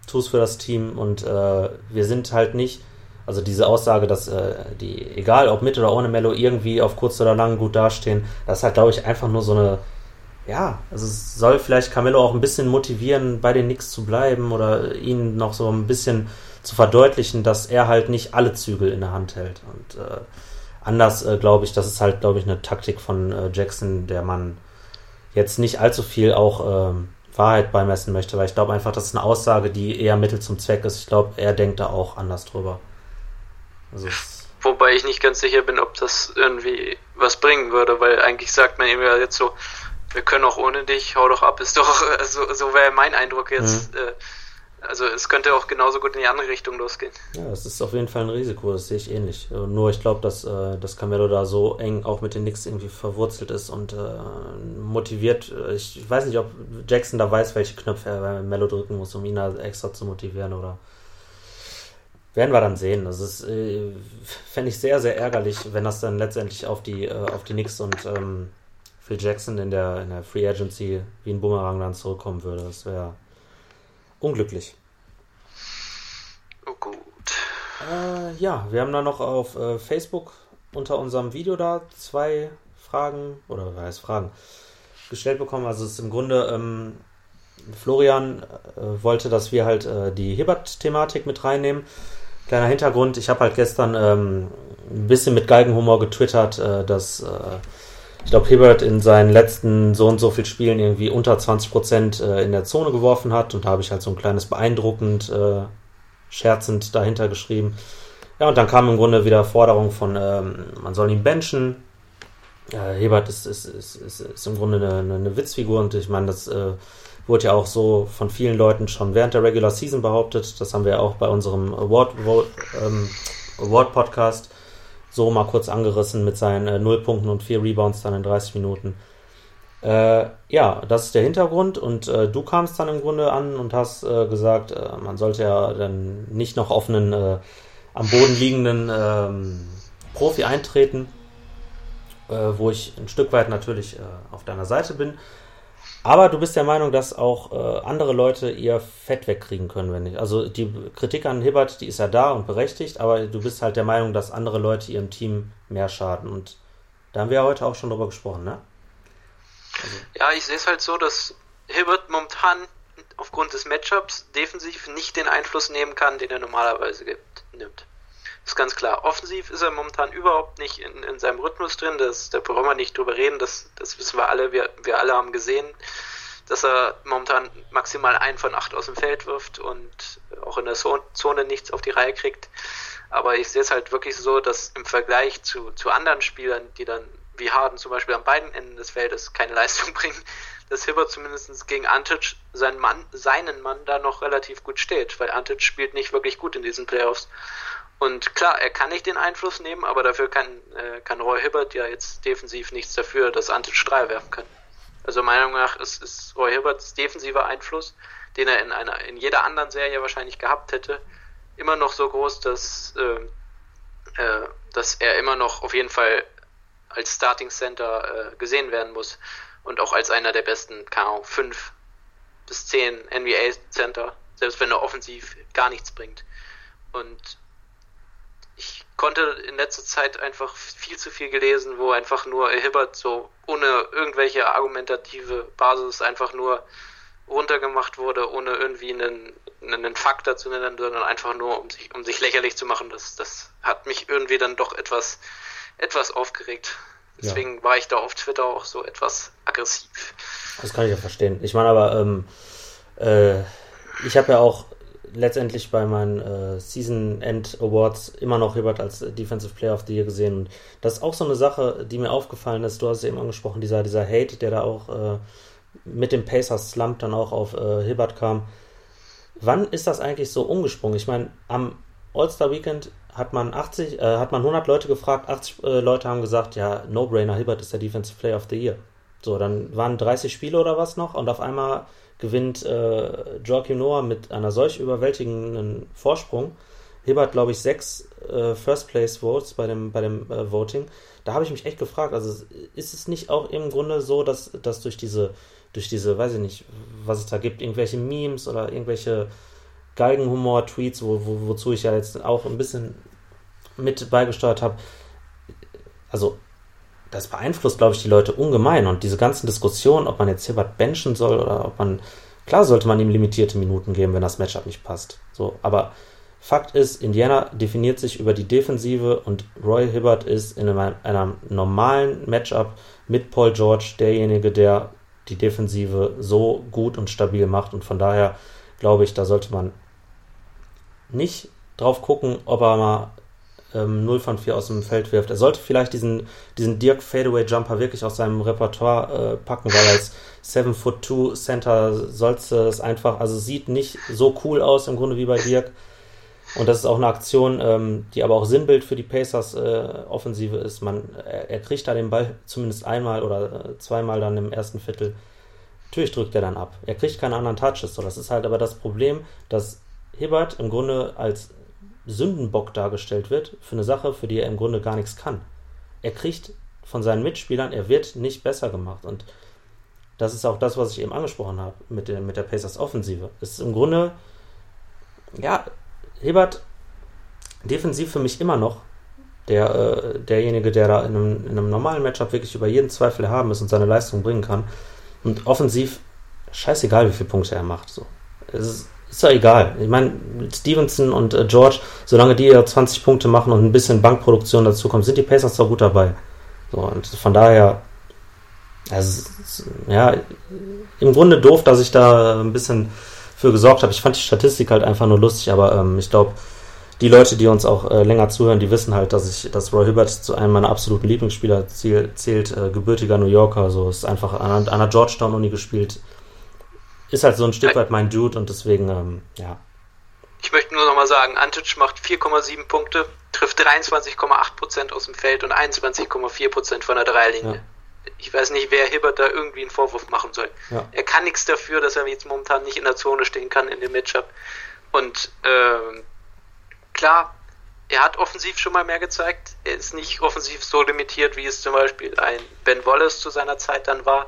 tust für das Team und wir sind halt nicht also diese Aussage, dass äh, die, egal ob mit oder ohne Mello, irgendwie auf kurz oder lang gut dastehen, das ist halt, glaube ich, einfach nur so eine, ja, also es soll vielleicht Camillo auch ein bisschen motivieren, bei den Knicks zu bleiben oder ihn noch so ein bisschen zu verdeutlichen, dass er halt nicht alle Zügel in der Hand hält. Und äh, anders äh, glaube ich, das ist halt, glaube ich, eine Taktik von äh, Jackson, der man jetzt nicht allzu viel auch ähm, Wahrheit beimessen möchte, weil ich glaube einfach, das ist eine Aussage, die eher Mittel zum Zweck ist. Ich glaube, er denkt da auch anders drüber. Also Wobei ich nicht ganz sicher bin, ob das irgendwie was bringen würde, weil eigentlich sagt man eben ja jetzt so, wir können auch ohne dich, hau doch ab, ist doch, also, so wäre mein Eindruck jetzt. Mhm. Äh, also es könnte auch genauso gut in die andere Richtung losgehen. Ja, es ist auf jeden Fall ein Risiko, das sehe ich ähnlich. Äh, nur ich glaube, dass, äh, dass Camelo da so eng auch mit den Knicks irgendwie verwurzelt ist und äh, motiviert. Ich, ich, weiß nicht, ob Jackson da weiß, welche Knöpfe er bei Melo drücken muss, um ihn da extra zu motivieren oder werden wir dann sehen. Das ist, äh, fände ich sehr, sehr ärgerlich, wenn das dann letztendlich auf die, äh, auf die Knicks und ähm, Phil Jackson in der, in der Free Agency wie ein Bumerang dann zurückkommen würde. Das wäre unglücklich. Oh gut. Äh, ja, wir haben da noch auf äh, Facebook unter unserem Video da zwei Fragen, oder was heißt Fragen, gestellt bekommen. Also es ist im Grunde, ähm, Florian äh, wollte, dass wir halt äh, die Hibbert-Thematik mit reinnehmen. Kleiner Hintergrund, ich habe halt gestern ähm, ein bisschen mit Galgenhumor getwittert, äh, dass äh, ich glaube, Hibbert in seinen letzten so und so viel Spielen irgendwie unter 20 Prozent äh, in der Zone geworfen hat und da habe ich halt so ein kleines beeindruckend äh, scherzend dahinter geschrieben. Ja, und dann kam im Grunde wieder Forderung von, ähm, man soll ihn benchen. Ja, Hebert ist, ist, ist, ist, ist im Grunde eine, eine, Witzfigur und ich meine, das äh, wurde ja auch so von vielen Leuten schon während der Regular Season behauptet. Das haben wir auch bei unserem Award, ähm, Award Podcast so mal kurz angerissen mit seinen äh, 0 Punkten und 4 Rebounds dann in 30 Minuten. Äh, ja, das ist der Hintergrund und äh, du kamst dann im Grunde an und hast äh, gesagt, äh, man sollte ja dann nicht noch auf einen äh, am Boden liegenden ähm, Profi eintreten, wo ich ein Stück weit natürlich auf deiner Seite bin. Aber du bist der Meinung, dass auch äh, andere Leute ihr Fett wegkriegen können, wenn nicht. Also die Kritik an Hibbert, die ist ja da und berechtigt, aber du bist halt der Meinung, dass andere Leute ihrem Team mehr schaden. Und da haben wir ja heute auch schon drüber gesprochen, ne? Also. Ja, ich sehe es halt so, dass Hibbert momentan aufgrund des Matchups defensiv nicht den Einfluss nehmen kann, den er normalerweise gibt, nimmt. Ist ganz klar. Offensiv ist er momentan überhaupt nicht in, in seinem Rhythmus drin. Das, da brauchen wir nicht drüber reden. Das, das wissen wir alle. Wir, wir alle haben gesehen, dass er momentan maximal ein von acht aus dem Feld wirft und auch in der Zone nichts auf die Reihe kriegt. Aber ich sehe es halt wirklich so, dass im Vergleich zu, zu anderen Spielern, die dann wie Harden zum Beispiel an beiden Enden des Feldes keine Leistung bringen, dass Hibbert zumindest gegen Antic seinen Mann, seinen Mann da noch relativ gut steht, weil Antic spielt nicht wirklich gut in diesen Playoffs. Und klar, er kann nicht den Einfluss nehmen, aber dafür kann, äh, kann Roy Hibbert ja jetzt defensiv nichts dafür, dass Antic Strahl werfen kann. Also meiner Meinung nach ist, ist Roy Hibberts defensiver Einfluss, den er in einer in jeder anderen Serie wahrscheinlich gehabt hätte, immer noch so groß, dass, äh, äh, dass er immer noch auf jeden Fall als Starting Center äh, gesehen werden muss und auch als einer der besten, keine Ahnung, fünf bis zehn NBA Center, selbst wenn er offensiv gar nichts bringt. Und konnte in letzter Zeit einfach viel zu viel gelesen, wo einfach nur Hibbert so ohne irgendwelche argumentative Basis einfach nur runtergemacht wurde, ohne irgendwie einen, einen Fakt dazu nennen, sondern einfach nur, um sich, um sich lächerlich zu machen. Das, das hat mich irgendwie dann doch etwas, etwas aufgeregt. Deswegen ja. war ich da auf Twitter auch so etwas aggressiv. Das kann ich ja verstehen. Ich meine aber, ähm, äh, ich habe ja auch letztendlich bei meinen äh, Season End Awards immer noch Hibbert als Defensive Player of the Year gesehen. Und das ist auch so eine Sache, die mir aufgefallen ist. Du hast es eben angesprochen, dieser, dieser Hate, der da auch äh, mit dem Pacers Slump dann auch auf äh, Hibbert kam. Wann ist das eigentlich so umgesprungen? Ich meine, am All-Star Weekend hat man 80, äh, hat man 100 Leute gefragt, 80 äh, Leute haben gesagt, ja, No-Brainer, Hibbert ist der Defensive Player of the Year. So, dann waren 30 Spiele oder was noch und auf einmal gewinnt äh, Joachim Noah mit einer solch überwältigenden Vorsprung. Hibbert, glaube ich, sechs äh, First Place Votes bei dem, bei dem äh, Voting. Da habe ich mich echt gefragt, also ist es nicht auch im Grunde so, dass, dass durch diese, durch diese, weiß ich nicht, was es da gibt, irgendwelche Memes oder irgendwelche Galgenhumor-Tweets, wo, wo, wozu ich ja jetzt auch ein bisschen mit beigesteuert habe. Also das beeinflusst, glaube ich, die Leute ungemein. Und diese ganzen Diskussionen, ob man jetzt Hibbert benchen soll oder ob man. Klar sollte man ihm limitierte Minuten geben, wenn das Matchup nicht passt. So, aber Fakt ist, Indiana definiert sich über die Defensive und Roy Hibbert ist in einem, einem normalen Matchup mit Paul George derjenige, der die Defensive so gut und stabil macht. Und von daher glaube ich, da sollte man nicht drauf gucken, ob er mal ähm, 0 von 4 aus dem Feld wirft. Er sollte vielleicht diesen, diesen Dirk Fadeaway Jumper wirklich aus seinem Repertoire äh, packen, weil als 7 Foot 2 Center sollte es einfach, also sieht nicht so cool aus im Grunde wie bei Dirk. Und das ist auch eine Aktion, ähm, die aber auch Sinnbild für die Pacers äh, Offensive ist. Man, er, er, kriegt da den Ball zumindest einmal oder äh, zweimal dann im ersten Viertel. Natürlich drückt er dann ab. Er kriegt keine anderen Touches. So, das ist halt aber das Problem, dass Hibbert im Grunde als Sündenbock dargestellt wird für eine Sache, für die er im Grunde gar nichts kann. Er kriegt von seinen Mitspielern, er wird nicht besser gemacht. Und das ist auch das, was ich eben angesprochen habe mit der, mit der Pacers Offensive. Es ist im Grunde, ja, Hebert defensiv für mich immer noch der, äh, derjenige, der da in einem, in einem normalen Matchup wirklich über jeden Zweifel haben ist und seine Leistung bringen kann. Und offensiv, scheißegal, wie viele Punkte er macht. So. Es ist, ist doch egal. Ich meine, Stevenson und äh, George, solange die ja 20 Punkte machen und ein bisschen Bankproduktion dazu kommt, sind die Pacers doch gut dabei. So, und von daher, also, ja, im Grunde doof, dass ich da ein bisschen für gesorgt habe. Ich fand die Statistik halt einfach nur lustig, aber ähm, ich glaube, die Leute, die uns auch äh, länger zuhören, die wissen halt, dass ich, dass Roy Hibbert zu einem meiner absoluten Lieblingsspieler zählt, zählt äh, gebürtiger New Yorker, so ist einfach an, an der Georgetown-Uni gespielt. Ist halt so ein Stück weit mein Dude und deswegen, ähm, ja. Ich möchte nur nochmal sagen, Antic macht 4,7 Punkte, trifft 23,8% aus dem Feld und 21,4% von der Dreilinie. Ja. Ich weiß nicht, wer Hibbert da irgendwie einen Vorwurf machen soll. Ja. Er kann nichts dafür, dass er jetzt momentan nicht in der Zone stehen kann in dem Matchup. Und äh, klar, er hat offensiv schon mal mehr gezeigt. Er ist nicht offensiv so limitiert, wie es zum Beispiel ein Ben Wallace zu seiner Zeit dann war.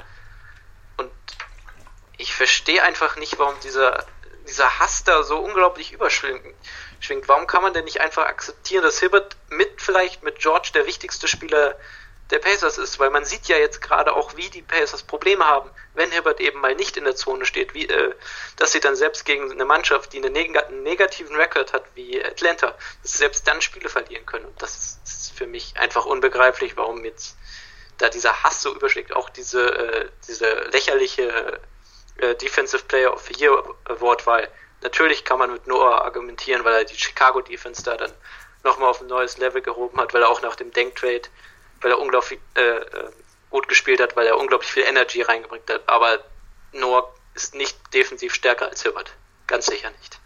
Und ich verstehe einfach nicht, warum dieser, dieser Hass da so unglaublich überschwingt. Warum kann man denn nicht einfach akzeptieren, dass Hibbert mit vielleicht mit George der wichtigste Spieler der Pacers ist, weil man sieht ja jetzt gerade auch, wie die Pacers Probleme haben, wenn Hibbert eben mal nicht in der Zone steht, wie, äh, dass sie dann selbst gegen eine Mannschaft, die einen negativen Rekord hat, wie Atlanta, dass sie selbst dann Spiele verlieren können. Und das ist für mich einfach unbegreiflich, warum jetzt da dieser Hass so überschlägt, auch diese, äh, diese lächerliche äh, Defensive Player of the Year Wortwahl. Natürlich kann man mit Noah argumentieren, weil er die Chicago Defense da dann nochmal auf ein neues Level gehoben hat, weil er auch nach dem Denktrade weil er unglaublich äh, äh, gut gespielt hat, weil er unglaublich viel Energy reingebracht hat. Aber Noah ist nicht defensiv stärker als Hibbert. Ganz sicher nicht.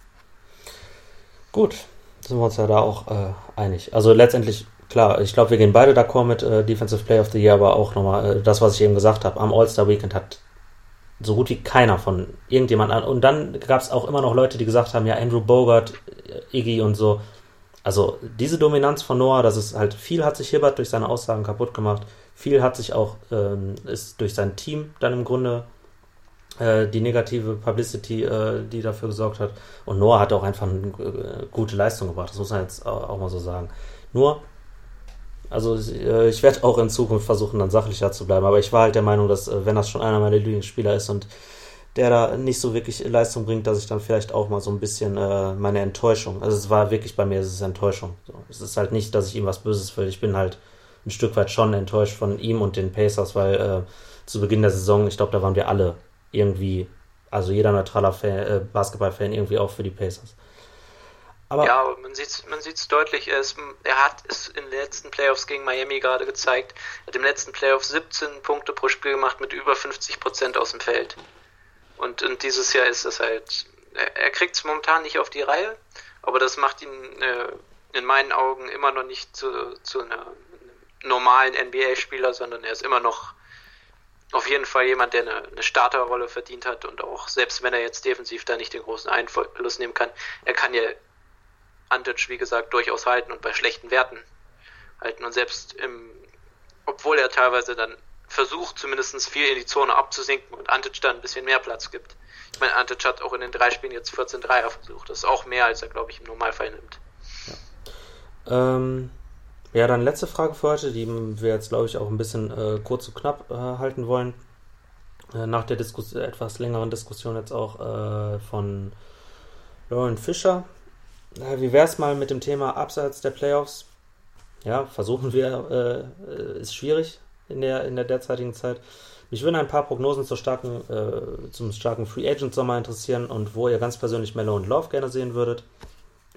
Gut, sind wir uns ja da auch äh, einig. Also letztendlich, klar, ich glaube, wir gehen beide d'accord mit äh, Defensive Player of the Year, aber auch nochmal äh, das, was ich eben gesagt habe. Am All-Star Weekend hat so gut wie keiner von irgendjemand an. Und dann gab es auch immer noch Leute, die gesagt haben, ja, Andrew Bogart, äh, Iggy und so, also diese Dominanz von Noah, das ist halt viel hat sich Hibbert durch seine Aussagen kaputt gemacht, viel hat sich auch ähm, ist durch sein Team dann im Grunde äh, die negative Publicity, äh, die dafür gesorgt hat. Und Noah hat auch einfach eine äh, gute Leistung gebracht, das muss man jetzt auch, auch mal so sagen. Nur, also äh, ich werde auch in Zukunft versuchen, dann sachlicher zu bleiben, aber ich war halt der Meinung, dass äh, wenn das schon einer meiner Lieblingsspieler ist und der da nicht so wirklich Leistung bringt, dass ich dann vielleicht auch mal so ein bisschen äh, meine Enttäuschung, also es war wirklich bei mir, es ist Enttäuschung. So. Es ist halt nicht, dass ich ihm was Böses will. Ich bin halt ein Stück weit schon enttäuscht von ihm und den Pacers, weil äh, zu Beginn der Saison, ich glaube, da waren wir alle irgendwie, also jeder neutraler Fan, äh, Basketball-Fan irgendwie auch für die Pacers. Aber ja, aber man sieht es man sieht's deutlich. Er, ist, er hat es in den letzten Playoffs gegen Miami gerade gezeigt. Er hat im letzten Playoff 17 Punkte pro Spiel gemacht mit über 50 Prozent aus dem Feld. Und, und dieses Jahr ist es halt, er, er kriegt es momentan nicht auf die Reihe, aber das macht ihn äh, in meinen Augen immer noch nicht zu, zu einer normalen NBA-Spieler, sondern er ist immer noch auf jeden Fall jemand, der eine, eine Starterrolle verdient hat und auch selbst wenn er jetzt defensiv da nicht den großen Einfluss nehmen kann, er kann ja Antic, wie gesagt, durchaus halten und bei schlechten Werten halten und selbst im, obwohl er teilweise dann versucht, zumindest viel in die Zone abzusinken und Antic dann ein bisschen mehr Platz gibt. Ich meine, Antic hat auch in den drei Spielen jetzt 14 Dreier versucht. Das ist auch mehr, als er, glaube ich, im Normalfall nimmt. Ja, ähm, ja dann letzte Frage für heute, die wir jetzt, glaube ich, auch ein bisschen äh, kurz und knapp äh, halten wollen. Äh, nach der Diskus etwas längeren Diskussion jetzt auch äh, von Lauren Fischer. Wie wäre es mal mit dem Thema Abseits der Playoffs? Ja, versuchen wir, äh, ist schwierig, in der, in der derzeitigen Zeit. Mich würden ein paar Prognosen zur starken, äh, zum starken Free Agent Sommer interessieren und wo ihr ganz persönlich Mello und Love gerne sehen würdet.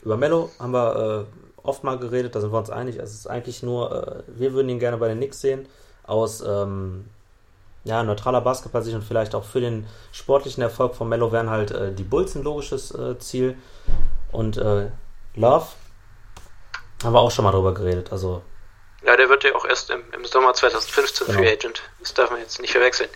Über Mello haben wir äh, oft mal geredet, da sind wir uns einig. Es ist eigentlich nur, äh, wir würden ihn gerne bei den Knicks sehen, aus ähm, ja, neutraler Basketball-Sicht und vielleicht auch für den sportlichen Erfolg von Mello wären halt äh, die Bulls ein logisches äh, Ziel. Und äh, Love haben wir auch schon mal drüber geredet. Also ja, der wird ja auch erst im, im Sommer 2015 genau. Free Agent. Das darf man jetzt nicht verwechseln.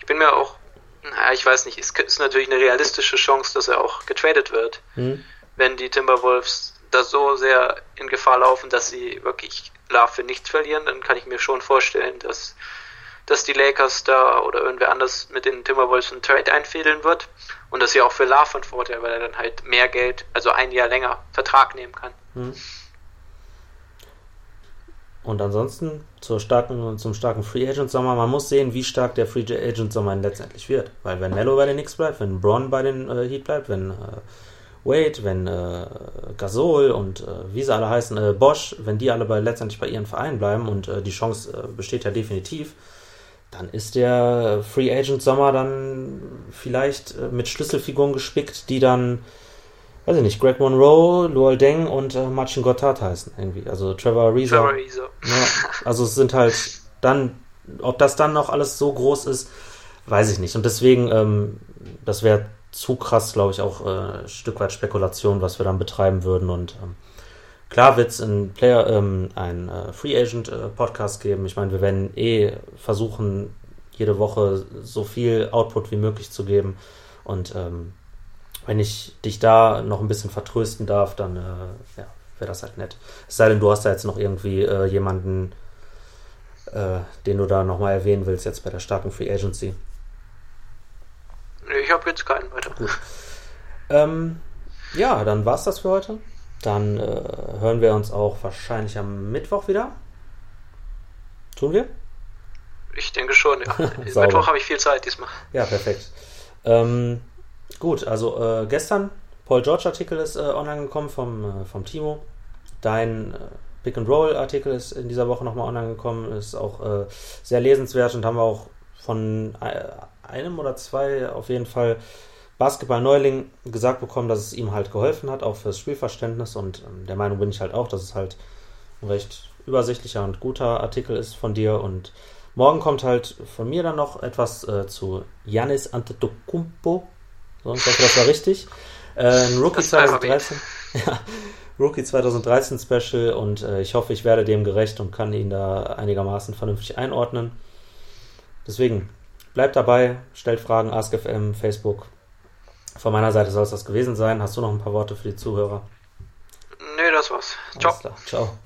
Ich bin mir auch, naja, ich weiß nicht, es ist natürlich eine realistische Chance, dass er auch getradet wird, mhm. wenn die Timberwolves da so sehr in Gefahr laufen, dass sie wirklich Love für nichts verlieren, dann kann ich mir schon vorstellen, dass, dass die Lakers da oder irgendwer anders mit den Timberwolves einen Trade einfädeln wird und dass sie auch für Love von Vorteil, weil er dann halt mehr Geld, also ein Jahr länger Vertrag nehmen kann. Hm. Und ansonsten zur starken, zum starken Free Agent Sommer. Man muss sehen, wie stark der Free Agent Sommer letztendlich wird. Weil wenn Mello bei den Knicks bleibt, wenn Braun bei den äh, Heat bleibt, wenn äh, Wade, wenn äh, Gasol und äh, wie sie alle heißen, äh, Bosch, wenn die alle bei, letztendlich bei ihren Vereinen bleiben und äh, die Chance besteht ja definitiv, dann ist der Free Agent Sommer dann vielleicht äh, mit Schlüsselfiguren gespickt, die dann, weiß ich nicht, Greg Monroe, Luol Deng und äh, Marcin Gotthard heißen irgendwie. Also Trevor Ariza. Trevor Ariza. Ja, also es sind halt dann, ob das dann noch alles so groß ist, weiß ich nicht. Und deswegen, ähm, das wäre zu krass, glaube ich, auch äh, ein Stück weit Spekulation, was wir dann betreiben würden. Und ähm, klar wird es ein Player, ähm, ein äh, Free Agent äh, Podcast geben. Ich meine, wir werden eh versuchen, jede Woche so viel Output wie möglich zu geben. Und ähm, wenn ich dich da noch ein bisschen vertrösten darf, dann äh, ja, wäre das halt nett. Es sei denn, du hast da jetzt noch irgendwie äh, jemanden, äh, den du da nochmal erwähnen willst, jetzt bei der starken Free Agency. Nee, ich habe jetzt keinen weiter. Ähm, ja, dann war's das für heute. Dann äh, hören wir uns auch wahrscheinlich am Mittwoch wieder. Tun wir? Ich denke schon, ja. Mittwoch habe ich viel Zeit diesmal. Ja, perfekt. Ähm, gut, also äh, gestern, Paul George Artikel ist äh, online gekommen vom, äh, vom Timo. Dein äh, Pick and Roll Artikel ist in dieser Woche nochmal online gekommen, ist auch äh, sehr lesenswert und haben wir auch von einem oder zwei auf jeden Fall Basketball-Neuling gesagt bekommen, dass es ihm halt geholfen hat, auch fürs Spielverständnis. Und ähm, der Meinung bin ich halt auch, dass es halt ein recht übersichtlicher und guter Artikel ist von dir. Und morgen kommt halt von mir dann noch etwas äh, zu Janis Antetokounmpo. So, ich hoffe, das war richtig. Äh, ein Rookie 2013. ja, Rookie 2013 Special und äh, ich hoffe, ich werde dem gerecht und kann ihn da einigermaßen vernünftig einordnen. Deswegen Bleibt dabei, stellt Fragen, AskFM, Facebook. Von meiner Seite soll es das gewesen sein. Hast du noch ein paar Worte für die Zuhörer? Nee, das war's. Ciao. Ciao.